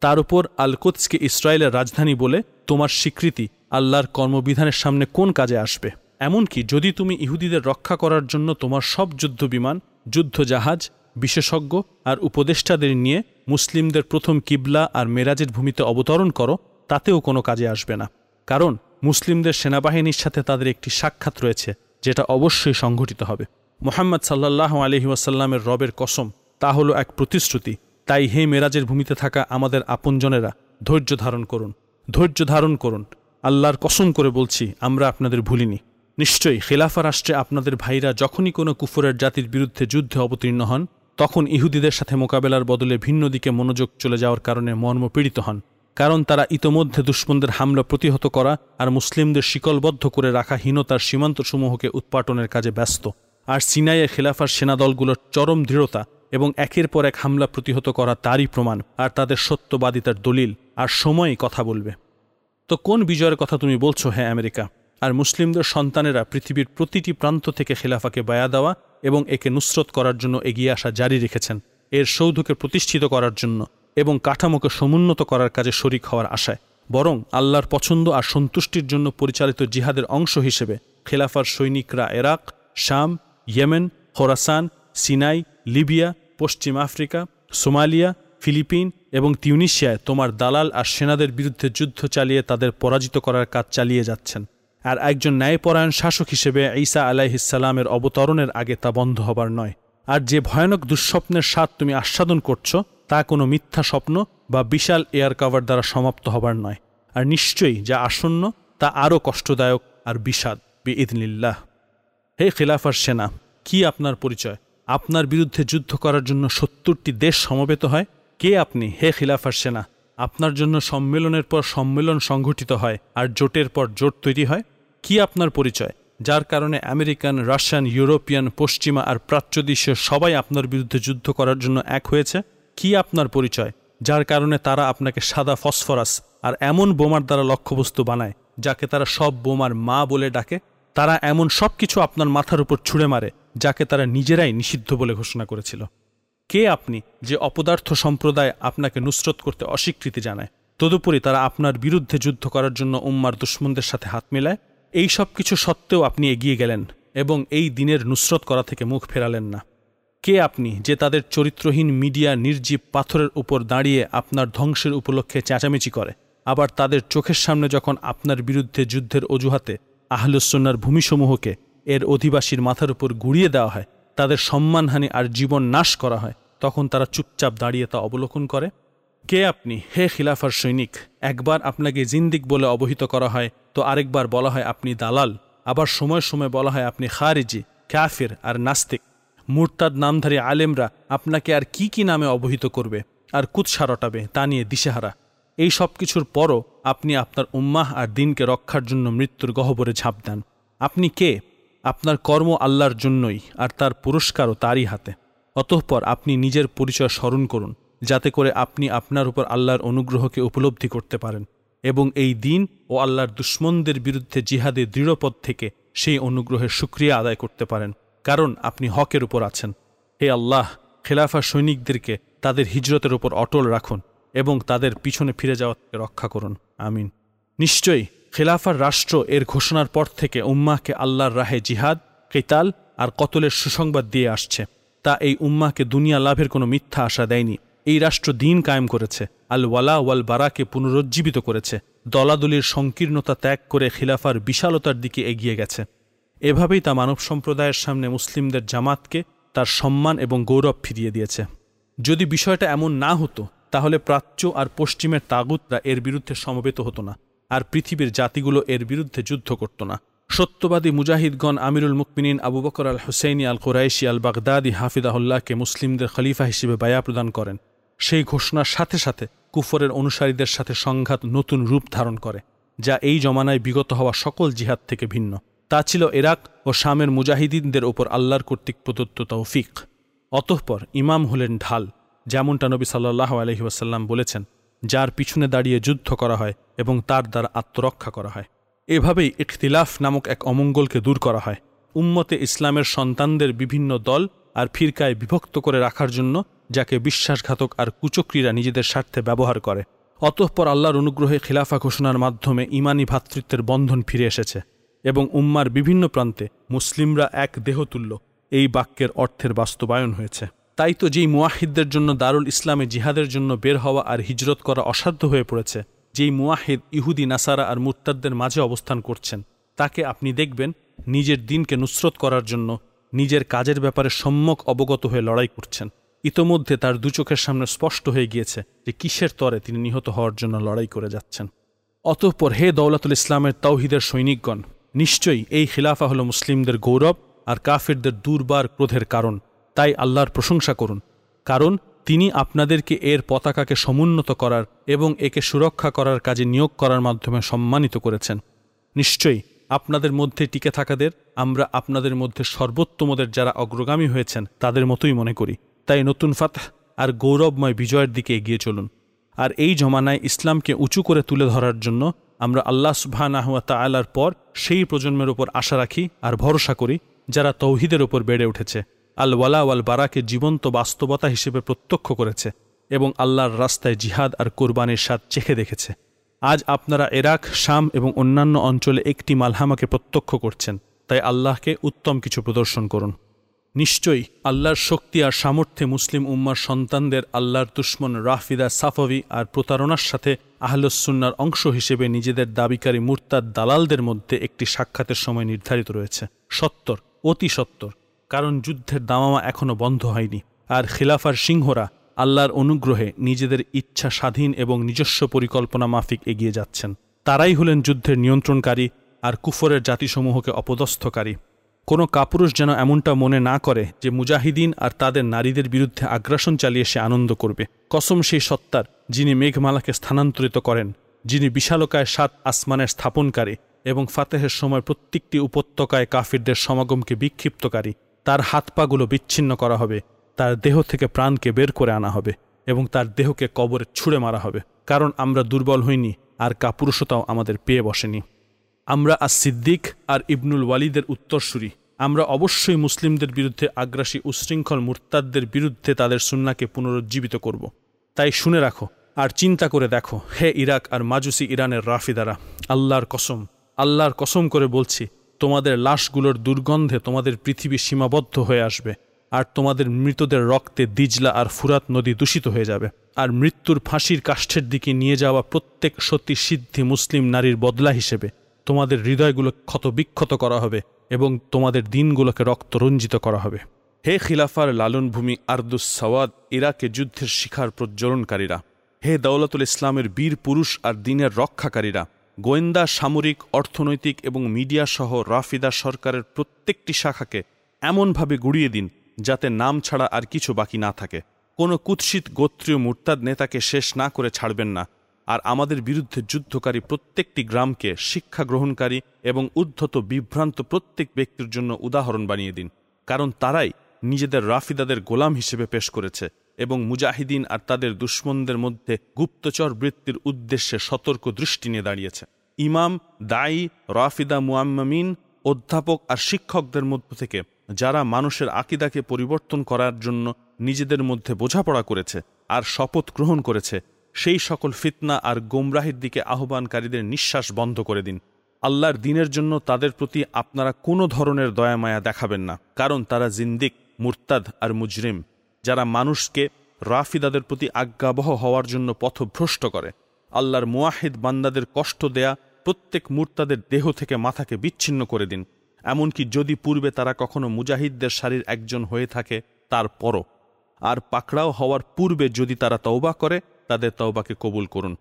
তার উপর আলকোৎসকে ইসরায়েলের রাজধানী বলে তোমার স্বীকৃতি আল্লাহর কর্মবিধানের সামনে কোন কাজে আসবে? এমনকি যদি তুমি ইহুদিদের রক্ষা করার জন্য তোমার সব যুদ্ধ বিমান যুদ্ধ জাহাজ বিশেষজ্ঞ আর উপদেষ্টাদের নিয়ে মুসলিমদের প্রথম কিবলা আর মেরাজের ভূমিতে অবতরণ করো, তাতেও কোনো কাজে আসবে না। কারণ মুসলিমদের সেনাবাহিনীর সাথে তাদের একটি সাক্ষাৎ রয়েছে, যেটা অবশ্যই সংঘটিত হবে। মোহাম্মদ সাল্লাহ আলহি ওয়াসাল্লামের রবের কসম, তা হলো এক প্রতিশ্রুতি। তাই হে মেরাজের ভূমিতে থাকা আমাদের আপনজনেরা, ধৈর্য ধারণ করুন। ধৈর্য ধারণ করুন। আল্লাহর কসম করে বলছি, আমরা আপনাদের ভুলিনি। নিশ্চয়ই খেলাফা রাষ্ট্রে আপনাদের ভাইরা যখনই কোনো কুফরের জাতির বিরুদ্ধে যুদ্ধে অবতীর্ণ হন, তখন ইহুদিদের সাথে মোকাবেলার বদলে ভিন্ন দিকে মনোযোগ চলে যাওয়ার কারণে মর্মপীড়িত হন। কারণ তারা ইতোমধ্যে দুশ্মনদের হামলা প্রতিহত করা আর মুসলিমদের শিকলবদ্ধ করে রাখা হীনতার সীমান্তসমূহকে উৎপাটনের কাজে ব্যস্ত। আর সিনাইয়ে খেলাফার সেনাদলগুলোর চরম দৃঢ়তা এবং একের পর এক হামলা প্রতিহত করা তারই প্রমাণ আর তাদের সত্যবাদিতার দলিল আর সময়ই কথা বলবে। তো কোন বিজয়ের কথা তুমি বলছো হ্যাঁ আমেরিকা? আর মুসলিমদের সন্তানেরা পৃথিবীর প্রতিটি প্রান্ত থেকে খেলাফাকে বায়া দেওয়া এবং একে নুসরত করার জন্য এগিয়ে আসা জারি রেখেছেন। এর সৌধকে প্রতিষ্ঠিত করার জন্য এবং কাঠামোকে সমুন্নত করার কাজে শরিক হওয়ার আশায়। বরং আল্লাহর পছন্দ আর সন্তুষ্টির জন্য পরিচালিত জিহাদের অংশ হিসেবে খেলাফার সৈনিকরা এরাক, শাম, ইয়েমেন, খোরাসান, সিনাই, লিবিয়া, পশ্চিম আফ্রিকা, সোমালিয়া, ফিলিপিন এবং তিউনিশিয়ায় তোমার দালাল আর সেনাদের বিরুদ্ধে যুদ্ধ চালিয়ে তাদের পরাজিত করার কাজ চালিয়ে যাচ্ছেন। আর একজন ন্যায়পরায়ণ শাসক হিসেবে ঈসা আলাইহিসাল্লামের অবতরণের আগে তা বন্ধ হবার নয়। আর যে ভয়ানক দুঃস্বপ্নের স্বাদ তুমি আস্বাদন করছ, তা কোনো মিথ্যা স্বপ্ন বা বিশাল এয়ার কাভার দ্বারা সমাপ্ত হবার নয়। আর নিশ্চয়ই যা আসন্ন, তা আরও কষ্টদায়ক আর বিষাদ বি ইদনিল্লাহ হে খিলাফার সেনা, কি আপনার পরিচয়? আপনার বিরুদ্ধে যুদ্ধ করার জন্য সত্তরটি দেশ সমবেত হয়। কে আপনি? হে খিলাফার সেনা, আপনার জন্য সম্মেলনের পর সম্মেলন সংঘটিত হয় আর জোটের পর জোট তৈরি হয়। কি আপনার পরিচয়? যার কারণে আমেরিকান, রাশিয়ান, ইউরোপিয়ান, পশ্চিমা আর প্রাচ্যদেশীয় সবাই আপনার বিরুদ্ধে যুদ্ধ করার জন্য এক হয়েছে? কি আপনার পরিচয়? যার কারণে তারা আপনাকে সাদা ফসফরাস আর এমন বোমার দ্বারা লক্ষ্যবস্তু বানায়, যাকে তারা সব বোমার মা বলে ডাকে। তারা এমন সব কিছু আপনার মাথার উপর ছুঁড়ে মারে, যাকে তারা নিজেরাই নিষিদ্ধ বলে ঘোষণা করেছিল। কে আপনি যে অপদার্থ সম্প্রদায় আপনাকে নুসরত করতে অস্বীকৃতি জানায়? তদুপরি তারা আপনার বিরুদ্ধে যুদ্ধ করার জন্য উম্মার দুশ্মনদের সাথে হাত মেলায়? এই সব কিছু সত্ত্বেও আপনি এগিয়ে গেলেন এবং এই দিনের নুসরত করা থেকে মুখ ফেরালেন না। কে আপনি যে তাদের চরিত্রহীন মিডিয়া নির্জীব পাথরের উপর দাঁড়িয়ে আপনার ধ্বংসের উপলক্ষে চেঁচামেচি করে, আবার তাদের চোখের সামনে যখন আপনার বিরুদ্ধে যুদ্ধের অজুহাতে আহলুসন্নার ভূমিসমূহকে এর অধিবাসীর মাথার উপর গুড়িয়ে দেওয়া হয়, তাদের সম্মানহানি আর জীবন নাশ করা হয়, তখন তারা চুপচাপ দাঁড়িয়ে তা অবলোকন করে? কে আপনি? হে খিলাফার সৈনিক, একবার আপনাকে জিন্দিক বলে অবহিত করা হয় তো আরেকবার বলা হয় আপনি দালাল, আবার সময় সময় বলা হয় আপনি খারিজি ক্যাফির আর নাস্তিক। মুরতাদ নামধারী আলেমরা আপনাকে আর কি কি নামে অবহিত করবে, আর কুৎসা রটাবে তা নিয়ে দিশেহারা। এই সব কিছুর পরও আপনি আপনার উম্মাহ আর দিনকে রক্ষার জন্য মৃত্যুর গহবরে ঝাঁপ দেন। আপনি কে? আপনার কর্ম আল্লাহর জন্যই, আর তার পুরস্কারও তারই হাতে। অতঃপর আপনি নিজের পরিচয় স্মরণ করুন, যাতে করে আপনি আপনার উপর আল্লাহর অনুগ্রহকে উপলব্ধি করতে পারেন। এবং এই দিন ও আল্লাহর দুশ্মনদের বিরুদ্ধে জিহাদে দৃঢ়পদ থেকে সেই অনুগ্রহের সুক্রিয়া আদায় করতে পারেন, কারণ আপনি হকের উপর আছেন। হে আল্লাহ, খেলাফা সৈনিকদেরকে তাদের হিজরতের উপর অটল রাখুন এবং তাদের পিছনে ফিরে যাওয়া থেকে রক্ষা করুন। আমিন। নিশ্চয়ই খেলাফার রাষ্ট্র এর ঘোষণার পর থেকে উম্মাহকে আল্লাহর রাহে জিহাদ, কেতাল আর কতলের সুসংবাদ দিয়ে আসছে। তা এই উম্মাহকে দুনিয়া লাভের কোনো মিথ্যা আশা দেয়নি। এই রাষ্ট্র দিন কায়েম করেছে। আল ওয়ালা ওয়াল বারাকে পুনরুজ্জীবিত করেছে। দলাদলির সংকীর্ণতা ত্যাগ করে খিলাফার বিশালতার দিকে এগিয়ে গেছে। এভাবেই তা মানব সম্প্রদায়ের সামনে মুসলিমদের জামাতকে তার সম্মান এবং গৌরব ফিরিয়ে দিয়েছে। যদি বিষয়টা এমন না হতো, তাহলে প্রাচ্য আর পশ্চিমের তাগুতরা এর বিরুদ্ধে সমবেত হতো না, আর পৃথিবীর জাতিগুলো এর বিরুদ্ধে যুদ্ধ করত না। সত্যবাদী মুজাহিদগণ আমিরুল মুকমিনিন আবু বকর আল হুসেইনি আল কোরাইশি আল বাগদাদি হাফিদাহুল্লাহকে মুসলিমদের খলিফা হিসেবে বায়া প্রদান করেন। সেই ঘোষণার সাথে সাথে কুফরের অনুসারীদের সাথে সংঘাত নতুন রূপ ধারণ করে, যা এই জমানায় বিগত হওয়া সকল জিহাদ থেকে ভিন্ন। তা ছিল এরাক ও শামের মুজাহিদিনদের ওপর আল্লাহর কর্তৃক প্রদত্ত তৌফিক। অতঃপর ইমাম হলেন ঢাল, যেমনটা নবী সাল্লাহ আলহিউসাল্লাম বলেছেন, যার পিছনে দাঁড়িয়ে যুদ্ধ করা হয় এবং তার দ্বারা আত্মরক্ষা করা হয়। এভাবেই ইখতিলাফ নামক এক অমঙ্গলকে দূর করা হয়। উম্মতে ইসলামের সন্তানদের বিভিন্ন দল আর ফিরকায় বিভক্ত করে রাখার জন্য যাকে বিশ্বাসঘাতক আর কুচক্রীরা নিজেদের স্বার্থে ব্যবহার করে। অতঃপর আল্লাহর অনুগ্রহে খিলাফা ঘোষণার মাধ্যমে ইমানি ভ্রাতৃত্বের বন্ধন ফিরে এসেছে এবং উম্মার বিভিন্ন প্রান্তে মুসলিমরা এক দেহতুল্য এই বাক্যের অর্থের বাস্তবায়ন হয়েছে। তাই তো যেই মুয়াহিদদের জন্য দারুল ইসলামে জিহাদের জন্য বের হওয়া আর হিজরত করা অসাধ্য হয়ে পড়েছে, যেই মুয়াহিদ ইহুদি, নাসারা আর মুরতাদদের মাঝে অবস্থান করছেন, তাকে আপনি দেখবেন নিজের দিনকে নুসরত করার জন্য নিজের কাজের ব্যাপারে সম্যক অবগত হয়ে লড়াই করছেন। ইতোমধ্যে তার দু চোখের সামনে স্পষ্ট হয়ে গিয়েছে যে কিসের তরে তিনি নিহত হওয়ার জন্য লড়াই করে যাচ্ছেন। অতঃপর হে দৌলাতুল ইসলামের তৌহিদের সৈনিকগণ, নিশ্চয়ই এই খিলাফা হল মুসলিমদের গৌরব আর কাফিরদের দুর্বার ক্রোধের কারণ। তাই আল্লাহর প্রশংসা করুন। কারণ তিনি আপনাদেরকে এর পতাকাকে সমুন্নত করার এবং একে সুরক্ষা করার কাজে নিয়োগ করার মাধ্যমে সম্মানিত করেছেন। নিশ্চয়ই আপনাদের মধ্যে টিকে থাকাদের আমরা আপনাদের মধ্যে সর্বোত্তমদের যারা অগ্রগামী হয়েছেন, তাদের মতোই মনে করি। তাই নতুন ফাতহ আর গৌরবময় বিজয়ের দিকে এগিয়ে চলুন। আর এই জমানায় ইসলামকে উঁচু করে তুলে ধরার জন্য আমরা আল্লাহ সুবাহ তালার পর সেই প্রজন্মের ওপর আশা রাখি আর ভরসা করি, যারা তৌহিদের ওপর বেড়ে উঠেছে। আল ওয়ালা ওয়াল বারাকে জীবন্ত বাস্তবতা হিসেবে প্রত্যক্ষ করেছে এবং আল্লাহর রাস্তায় জিহাদ আর কোরবানির স্বাদ চেখে দেখেছে। আজ আপনারা এরাক, শাম এবং অন্যান্য অঞ্চলে একটি মালহামাকে প্রত্যক্ষ করছেন। তাই আল্লাহকে উত্তম কিছু প্রদর্শন করুন। নিশ্চয়ই আল্লাহর শক্তি আর সামর্থ্যে মুসলিম উম্মার সন্তানদের আল্লাহর দুশ্মন রাফিদা সাফাবি আর প্রতারণার সাথে আহলুসুন্নার অংশ হিসেবে নিজেদের দাবিকারী মুরতাদ দালালদের মধ্যে একটি সাক্ষাতের সময় নির্ধারিত রয়েছে। সত্তর, অতি সত্তর, কারণ যুদ্ধের দামামা এখনও বন্ধ হয়নি। আর খিলাফার সিংহরা আল্লাহর অনুগ্রহে নিজেদের ইচ্ছা স্বাধীন এবং নিজস্ব পরিকল্পনা মাফিক এগিয়ে যাচ্ছেন। তারাই হলেন যুদ্ধের নিয়ন্ত্রণকারী আর কুফরের জাতিসমূহকে অপদস্থকারী। কোনো কাপুরুষ যেন এমনটা মনে না করে যে মুজাহিদিন আর তাদের নারীদের বিরুদ্ধে আগ্রাসন চালিয়ে সে আনন্দ করবে। কসম সেই সত্তার, যিনি মেঘমালাকে স্থানান্তরিত করেন, যিনি বিশালকায় সাত আসমানের স্থাপনকারী এবং ফাতেহের সময় প্রত্যেকটি উপত্যকায় কাফিরদের সমাগমকে বিক্ষিপ্তকারী, তার হাত পাগুলো বিচ্ছিন্ন করা হবে, তার দেহ থেকে প্রাণকে বের করে আনা হবে এবং তার দেহকে কবরে ছুঁড়ে মারা হবে, কারণ আমরা দুর্বল হইনি আর কাপুরুষতাও আমাদের পেয়ে বসেনি। আমরা আর সিদ্দিক আর ইবনুল ওয়ালিদের উত্তরসূরি। আমরা অবশ্যই মুসলিমদের বিরুদ্ধে আগ্রাসী উশৃঙ্খল মুরতাদদের বিরুদ্ধে তাদের সুন্নাকে পুনরুজ্জীবিত করব। তাই শুনে রাখো আর চিন্তা করে দেখো, হে ইরাক আর মাজুসি ইরানের রাফিদারা, আল্লাহর কসম আল্লাহর কসম করে বলছি, তোমাদের লাশগুলোর দুর্গন্ধে তোমাদের পৃথিবী সীমাবদ্ধ হয়ে আসবে আর তোমাদের মৃতদের রক্তে দিজলা আর ফুরাত নদী দূষিত হয়ে যাবে আর মৃত্যুর ফাঁসির কাষ্ঠের দিকে নিয়ে যাওয়া প্রত্যেক সত্যি সিদ্ধি মুসলিম নারীর বদলা হিসেবে। তোমাদের হৃদয়গুলো ক্ষতবিক্ষত করা হবে এবং তোমাদের দিনগুলোকে রক্তরঞ্জিত করা হবে। হে খিলাফার লালনভূমি আর্দুস সওয়াদ ইরাকে যুদ্ধের শিখার প্রজ্বলনকারীরা। হে দৌলতুল ইসলামের বীর পুরুষ আর দিনের রক্ষাকারীরা। গোয়েন্দা, সামরিক, অর্থনৈতিক এবং মিডিয়া সহ রাফিদা সরকারের প্রত্যেকটি শাখাকে এমনভাবে গুড়িয়ে দিন যাতে নাম ছাড়া আর কিছু বাকি না থাকে। কোনো কুৎসিত গোত্রীয় মুরতাদ নেতাকে শেষ না করে ছাড়বেন না। আর আমাদের বিরুদ্ধে যুদ্ধকারী প্রত্যেকটি গ্রামকে শিক্ষা গ্রহণকারী এবং উদ্ধত বিভ্রান্ত প্রত্যেক ব্যক্তির জন্য উদাহরণ বানিয়ে দিন। কারণ তারাই নিজেদের রাফিদাদের গোলাম হিসেবে পেশ করেছে এবং মুজাহিদিন আর তাদের দুশ্মনদের মধ্যে গুপ্তচর বৃত্তির উদ্দেশ্যে সতর্ক দৃষ্টি নিয়ে দাঁড়িয়েছে। ইমাম, দায়ী, রাফিদা মুআম্মিন অধ্যাপক আর শিক্ষকদের মধ্য থেকে যারা মানুষের আকিদাকে পরিবর্তন করার জন্য নিজেদের মধ্যে বোঝাপড়া করেছে আর শপথ গ্রহণ করেছে সেই সকল ফিতনা আর গোমরাহির দিকে আহ্বানকারীদের নিঃশ্বাস বন্ধ করে দিন। আল্লাহর দিনের জন্য তাদের প্রতি আপনারা কোনো ধরনের দয়ামায়া দেখাবেন না, কারণ তারা জিন্দিক, মুরতাদ আর মুজরিম, যারা মানুষকে রাফিদাদের প্রতি আজ্ঞাবহ হওয়ার জন্য পথভ্রষ্ট করে। আল্লাহর মুয়াহিদ বান্দাদের কষ্ট দেয়া প্রত্যেক মুরতাদের দেহ থেকে মাথাকে বিচ্ছিন্ন করে দিন। এমনকি যদি পূর্বে তারা কখনো মুজাহিদদের সারির একজন হয়ে থাকে তার পরও আর পাকড়াও হওয়ার পূর্বে যদি তারা তওবা করে তাদের তওবাকে কবুল করুন।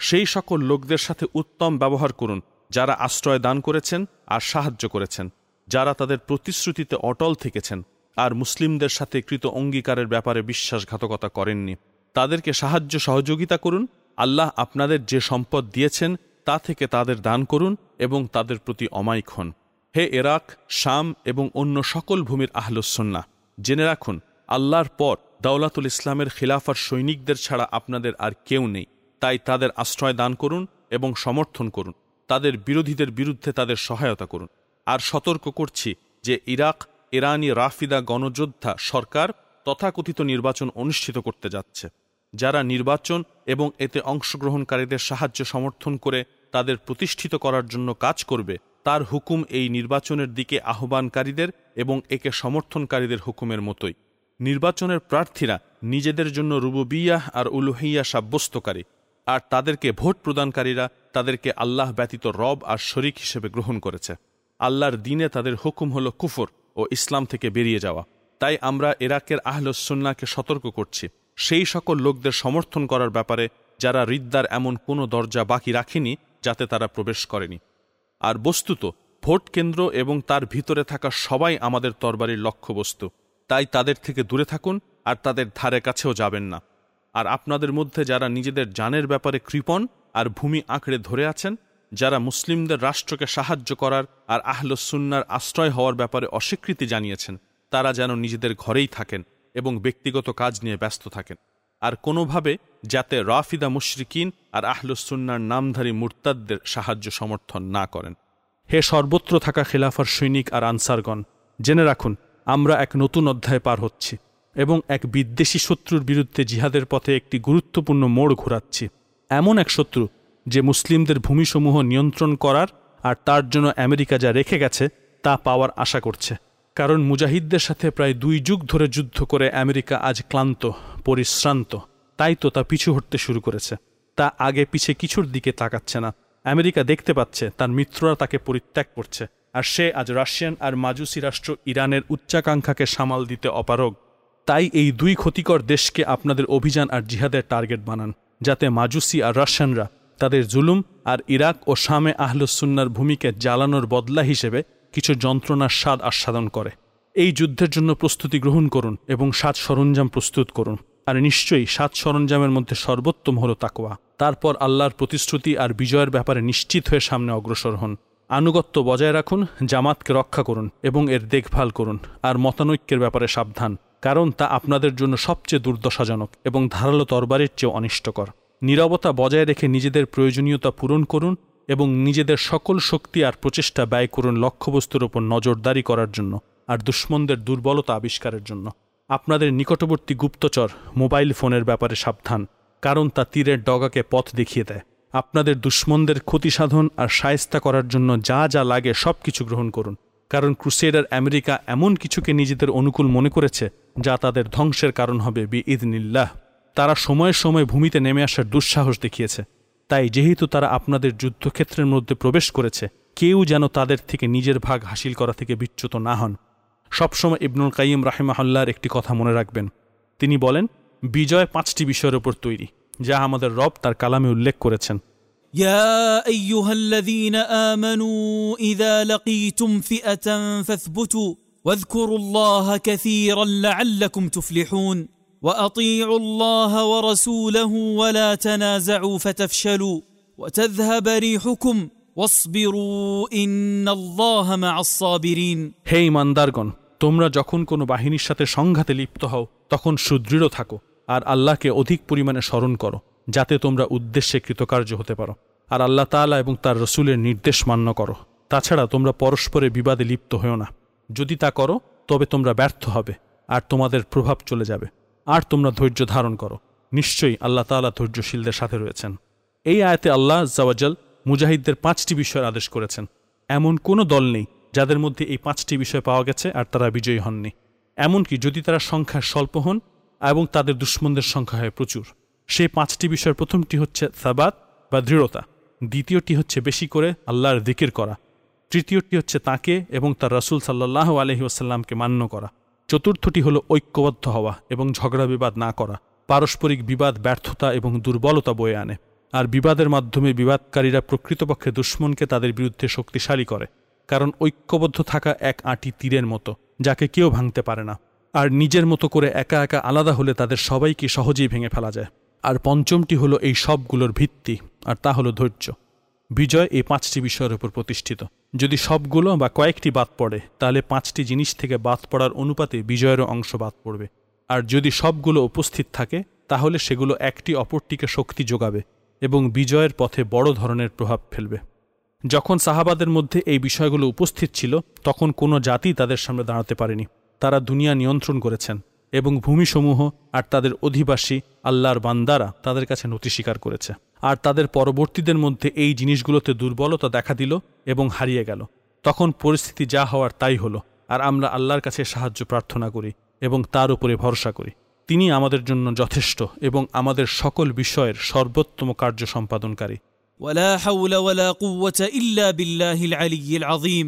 সেই সকল লোকদের সাথে উত্তম ব্যবহার করুন, যারা আশ্রয় দান করেছেন আর সাহায্য করেছেন, যারা তাদের প্রতিশ্রুতিতে অটল থেকেছেন আর মুসলিমদের সাথে কৃত অঙ্গীকারের ব্যাপারে বিশ্বাসঘাতকতা করেননি। তাদেরকে সাহায্য সহযোগিতা করুন, আল্লাহ আপনাদের যে সম্পদ দিয়েছেন তা থেকে তাদের দান করুন এবং তাদের প্রতি অমায়িক হন। হে এরাক, শাম এবং অন্য সকল ভূমির আহলুসন্না জেনে রাখুন, আল্লাহর পর দাওলাতুল ইসলামের খিলাফার সৈনিকদের ছাড়া আপনাদের আর কেউ নেই। তাই তাদের আশ্রয় দান করুন এবং সমর্থন করুন। তাদের বিরোধীদের বিরুদ্ধে তাদের সহায়তা করুন। আর সতর্ক করছি যে ইরাক, ইরানি রাফিদা গণযোদ্ধা সরকার তথাকথিত নির্বাচন অনুষ্ঠিত করতে যাচ্ছে। যারা নির্বাচন এবং এতে অংশগ্রহণকারীদের সাহায্য সমর্থন করে তাদের প্রতিষ্ঠিত করার জন্য কাজ করবে, তার হুকুম এই নির্বাচনের দিকে আহ্বানকারীদের এবং একে সমর্থনকারীদের হুকুমের মতোই। নির্বাচনের প্রার্থীরা নিজেদের জন্য রুবুবিয়াহ আর উলুহিয়া সাব্যস্তকারী, আর তাদেরকে ভোট প্রদানকারীরা তাদেরকে আল্লাহ ব্যতীত রব আর শরিক হিসেবে গ্রহণ করেছে। আল্লাহর দিনে তাদের হুকুম হল কুফর ও ইসলাম থেকে বেরিয়ে যাওয়া। তাই আমরা এরাকের আহলসুন্নাকে সতর্ক করছি। সেই সকল লোকদের সমর্থন করার ব্যাপারে যারা রিদ্দার এমন কোনো দরজা বাকি রাখেনি, যাতে তারা প্রবেশ করেনি। আর বস্তুত, ভোট কেন্দ্র এবং তার ভিতরে থাকা সবাই আমাদের তরবারির লক্ষ্যবস্তু। তাই তাদের থেকে দূরে থাকুন আর তাদের ধারে কাছেও যাবেন না। আর আপনাদের মধ্যে যারা নিজেদের জানের ব্যাপারে কৃপণ আর ভূমি আঁকড়ে ধরে আছেন, যারা মুসলিমদের রাষ্ট্রকে সাহায্য করার আর আহলসুন্নার আশ্রয় হওয়ার ব্যাপারে অস্বীকৃতি জানিয়েছেন, তারা যেন নিজেদের ঘরেই থাকেন এবং ব্যক্তিগত কাজ নিয়ে ব্যস্ত থাকেন। আর কোনোভাবে যাতে রাফিদা মুশরিকিন আর আহলুসুন্নার নামধারী মুরতাদদের সাহায্য সমর্থন না করেন। হে সর্বত্র থাকা খেলাফার সৈনিক আর আনসারগণ, জেনে রাখুন আমরা এক নতুন অধ্যায় পার হচ্ছি এবং এক বিদ্বেষী শত্রুর বিরুদ্ধে জিহাদের পথে একটি গুরুত্বপূর্ণ মোড় ঘোরাচ্ছি। এমন এক শত্রু যে মুসলিমদের ভূমিসমূহ নিয়ন্ত্রণ করার আর তার জন্য আমেরিকা যা রেখে গেছে তা পাওয়ার আশা করছে। কারণ মুজাহিদদের সাথে প্রায় দুই যুগ ধরে যুদ্ধ করে আমেরিকা আজ ক্লান্ত, পরিশ্রান্ত। তাই তো তা পিছু হটতে শুরু করেছে। তা আগে পিছে কিছুর দিকে তাকাচ্ছে না। আমেরিকা দেখতে পাচ্ছে তার মিত্ররা তাকে পরিত্যাগ করছে। আর সে আজ রাশিয়ান আর মাজুসি রাষ্ট্র ইরানের উচ্চাকাঙ্ক্ষাকে সামাল দিতে অপারগ। তাই এই দুই ক্ষতিকর দেশকে আপনাদের অভিযান আর জিহাদের টার্গেট বানান, যাতে মাজুসি আর রাশিয়ানরা তাদের জুলুম আর ইরাক ও শামে আহলুসুন্নার ভূমিকে জ্বালানোর বদলা হিসেবে কিছু যন্ত্রণার স্বাদ আস্বাদন করে। এই যুদ্ধের জন্য প্রস্তুতি গ্রহণ করুন এবং সাত সরঞ্জাম প্রস্তুত করুন, আর নিশ্চয়ই সাত সরঞ্জামের মধ্যে সর্বোত্তম হল তাকোয়া তারপর আল্লাহর প্রতিশ্রুতি আর বিজয়ের ব্যাপারে নিশ্চিত হয়ে সামনে অগ্রসর হন। আনুগত্য বজায় রাখুন, জামাতকে রক্ষা করুন এবং এর দেখভাল করুন আর মতানৈক্যের ব্যাপারে সাবধান, কারণ তা আপনাদের জন্য সবচেয়ে দুর্দশাজনক এবং ধারালো তরবারির চেয়ে অনিষ্টকর। নিরবতা বজায় রেখে নিজেদের প্রয়োজনীয়তা পূরণ করুন এবং নিজেদের সকল শক্তি আর প্রচেষ্টা ব্যয় করুন লক্ষ্যবস্তুর ওপর নজরদারি করার জন্য আর দুশ্মনদের দুর্বলতা আবিষ্কারের জন্য। আপনাদের নিকটবর্তী গুপ্তচর মোবাইল ফোনের ব্যাপারে সাবধান, কারণ তা তীরের ডগাকে পথ দেখিয়ে দেয়। আপনাদের দুশ্মনদের ক্ষতি সাধন আর সায়স্তা করার জন্য যা যা লাগে সব কিছু গ্রহণ করুন। কারণ ক্রুসেডার আমেরিকা এমন কিছুকে নিজেদের অনুকূল মনে করেছে, যা তাদের ধ্বংসের কারণ হবে বি ইদনিল্লাহ তারা সময়ে সময় ভূমিতে নেমে আসার দুঃসাহস দেখিয়েছে। তাই যেহেতু তারা আপনাদের যুদ্ধক্ষেত্রের মধ্যে প্রবেশ করেছে, কেউ যেন তাদের থেকে নিজের ভাগ হাসিল করা থেকে বিচ্যুত না হন। সবসময় ইবনুল কাইম রাহেমাহল্লার একটি কথা মনে রাখবেন। তিনি বলেন, বিজয় পাঁচটি বিষয়ের ওপর তৈরি। যা আমাদের রব তার কালামে উল্লেখ করেছেন يا ايها الذين امنوا اذا لقيتم فئه فاثبتوا واذكروا الله كثيرا لعلكم تفلحون واطيعوا الله ورسوله ولا تنازعوا فتفشلوا وتذهب ريحكم واصبروا ان الله مع الصابرين হে ইমানদারগণ তোমরা যখন কোনো বাহিনীর সাথে সংঘাতে লিপ্ত হও তখন সুদৃঢ় থাকো আর আল্লাহকে অধিক পরিমাণে স্মরণ করো, যাতে তোমরা উদ্দেশ্যে কৃতকার্য হতে পারো। আর আল্লাহ তাআলা এবং তার রসুলের নির্দেশ মান্য করো। তাছাড়া তোমরা পরস্পরে বিবাদে লিপ্ত হও না। যদি তা করো, তবে তোমরা ব্যর্থ হবে, আর তোমাদের প্রভাব চলে যাবে। আর তোমরা ধৈর্য ধারণ করো। নিশ্চয়ই আল্লাহ তাআলা ধৈর্যশীলদের সাথে রয়েছেন। এই আয়াতে আল্লাহ জাওয়াজাল মুজাহিদদের পাঁচটি বিষয়ের আদেশ করেছেন। এমন কোনো দল নেই যাদের মধ্যে এই পাঁচটি বিষয় পাওয়া গেছে আর তারা বিজয়ী হননি। এমনকি যদি তারা সংখ্যায় স্বল্প হন এবং তাদের দুশ্মনদের সংখ্যা হয় প্রচুর। সেই পাঁচটি বিষয়ের প্রথমটি হচ্ছে সাবাত বা দৃঢ়তা। দ্বিতীয়টি হচ্ছে বেশি করে আল্লাহর দিকির করা। তৃতীয়টি হচ্ছে তাকে এবং তার রসুল সাল্লাহ আলহি আসাল্লামকে মান্য করা। চতুর্থটি হল ঐক্যবদ্ধ হওয়া এবং ঝগড়া বিবাদ না করা। পারস্পরিক বিবাদ ব্যর্থতা এবং দুর্বলতা বয়ে আনে। আর বিবাদের মাধ্যমে বিবাদকারীরা প্রকৃতপক্ষে দুশ্মনকে তাদের বিরুদ্ধে শক্তিশালী করে। কারণ ঐক্যবদ্ধ থাকা এক আঁটি তীরের মতো, যাকে কেউ ভাঙতে পারে না। আর নিজের মতো করে একা একা আলাদা হলে তাদের সবাইকে সহজেই ভেঙে ফেলা যায়। আর পঞ্চমটি হলো এই সবগুলোর ভিত্তি, আর তা হলো ধৈর্য। বিজয় এই পাঁচটি বিষয়ের উপর প্রতিষ্ঠিত। যদি সবগুলো বা কয়েকটি বাদ পড়ে, তাহলে পাঁচটি জিনিস থেকে বাদ পড়ার অনুপাতে বিজয়েরও অংশ বাদ পড়বে। আর যদি সবগুলো উপস্থিত থাকে, তাহলে সেগুলো একটি অপরটিকে শক্তি যোগাবে এবং বিজয়ের পথে বড় ধরনের প্রভাব ফেলবে। যখন সাহাবাদের মধ্যে এই বিষয়গুলো উপস্থিত ছিল, তখন কোনো জাতি তাদের সামনে দাঁড়াতে পারেনি। তারা দুনিয়া নিয়ন্ত্রণ করেছেন এবং ভূমিসমূহ আর তাদের অধিবাসী আল্লাহর বান্দারা তাদের কাছে নথি স্বীকার করেছে আর তাদের পরবর্তীদের মধ্যে এই জিনিসগুলোতে দুর্বলতা দেখা দিল এবং হারিয়ে গেল তখন পরিস্থিতি যা হওয়ার তাই হলো আর আমরা আল্লাহর কাছে সাহায্য প্রার্থনা করি এবং তার উপরে ভরসা করি তিনি আমাদের জন্য যথেষ্ট এবং আমাদের সকল বিষয়ের সর্বোত্তম কার্য সম্পাদনকারী ولا حول ولا قوة إلا بالله العلي العظيم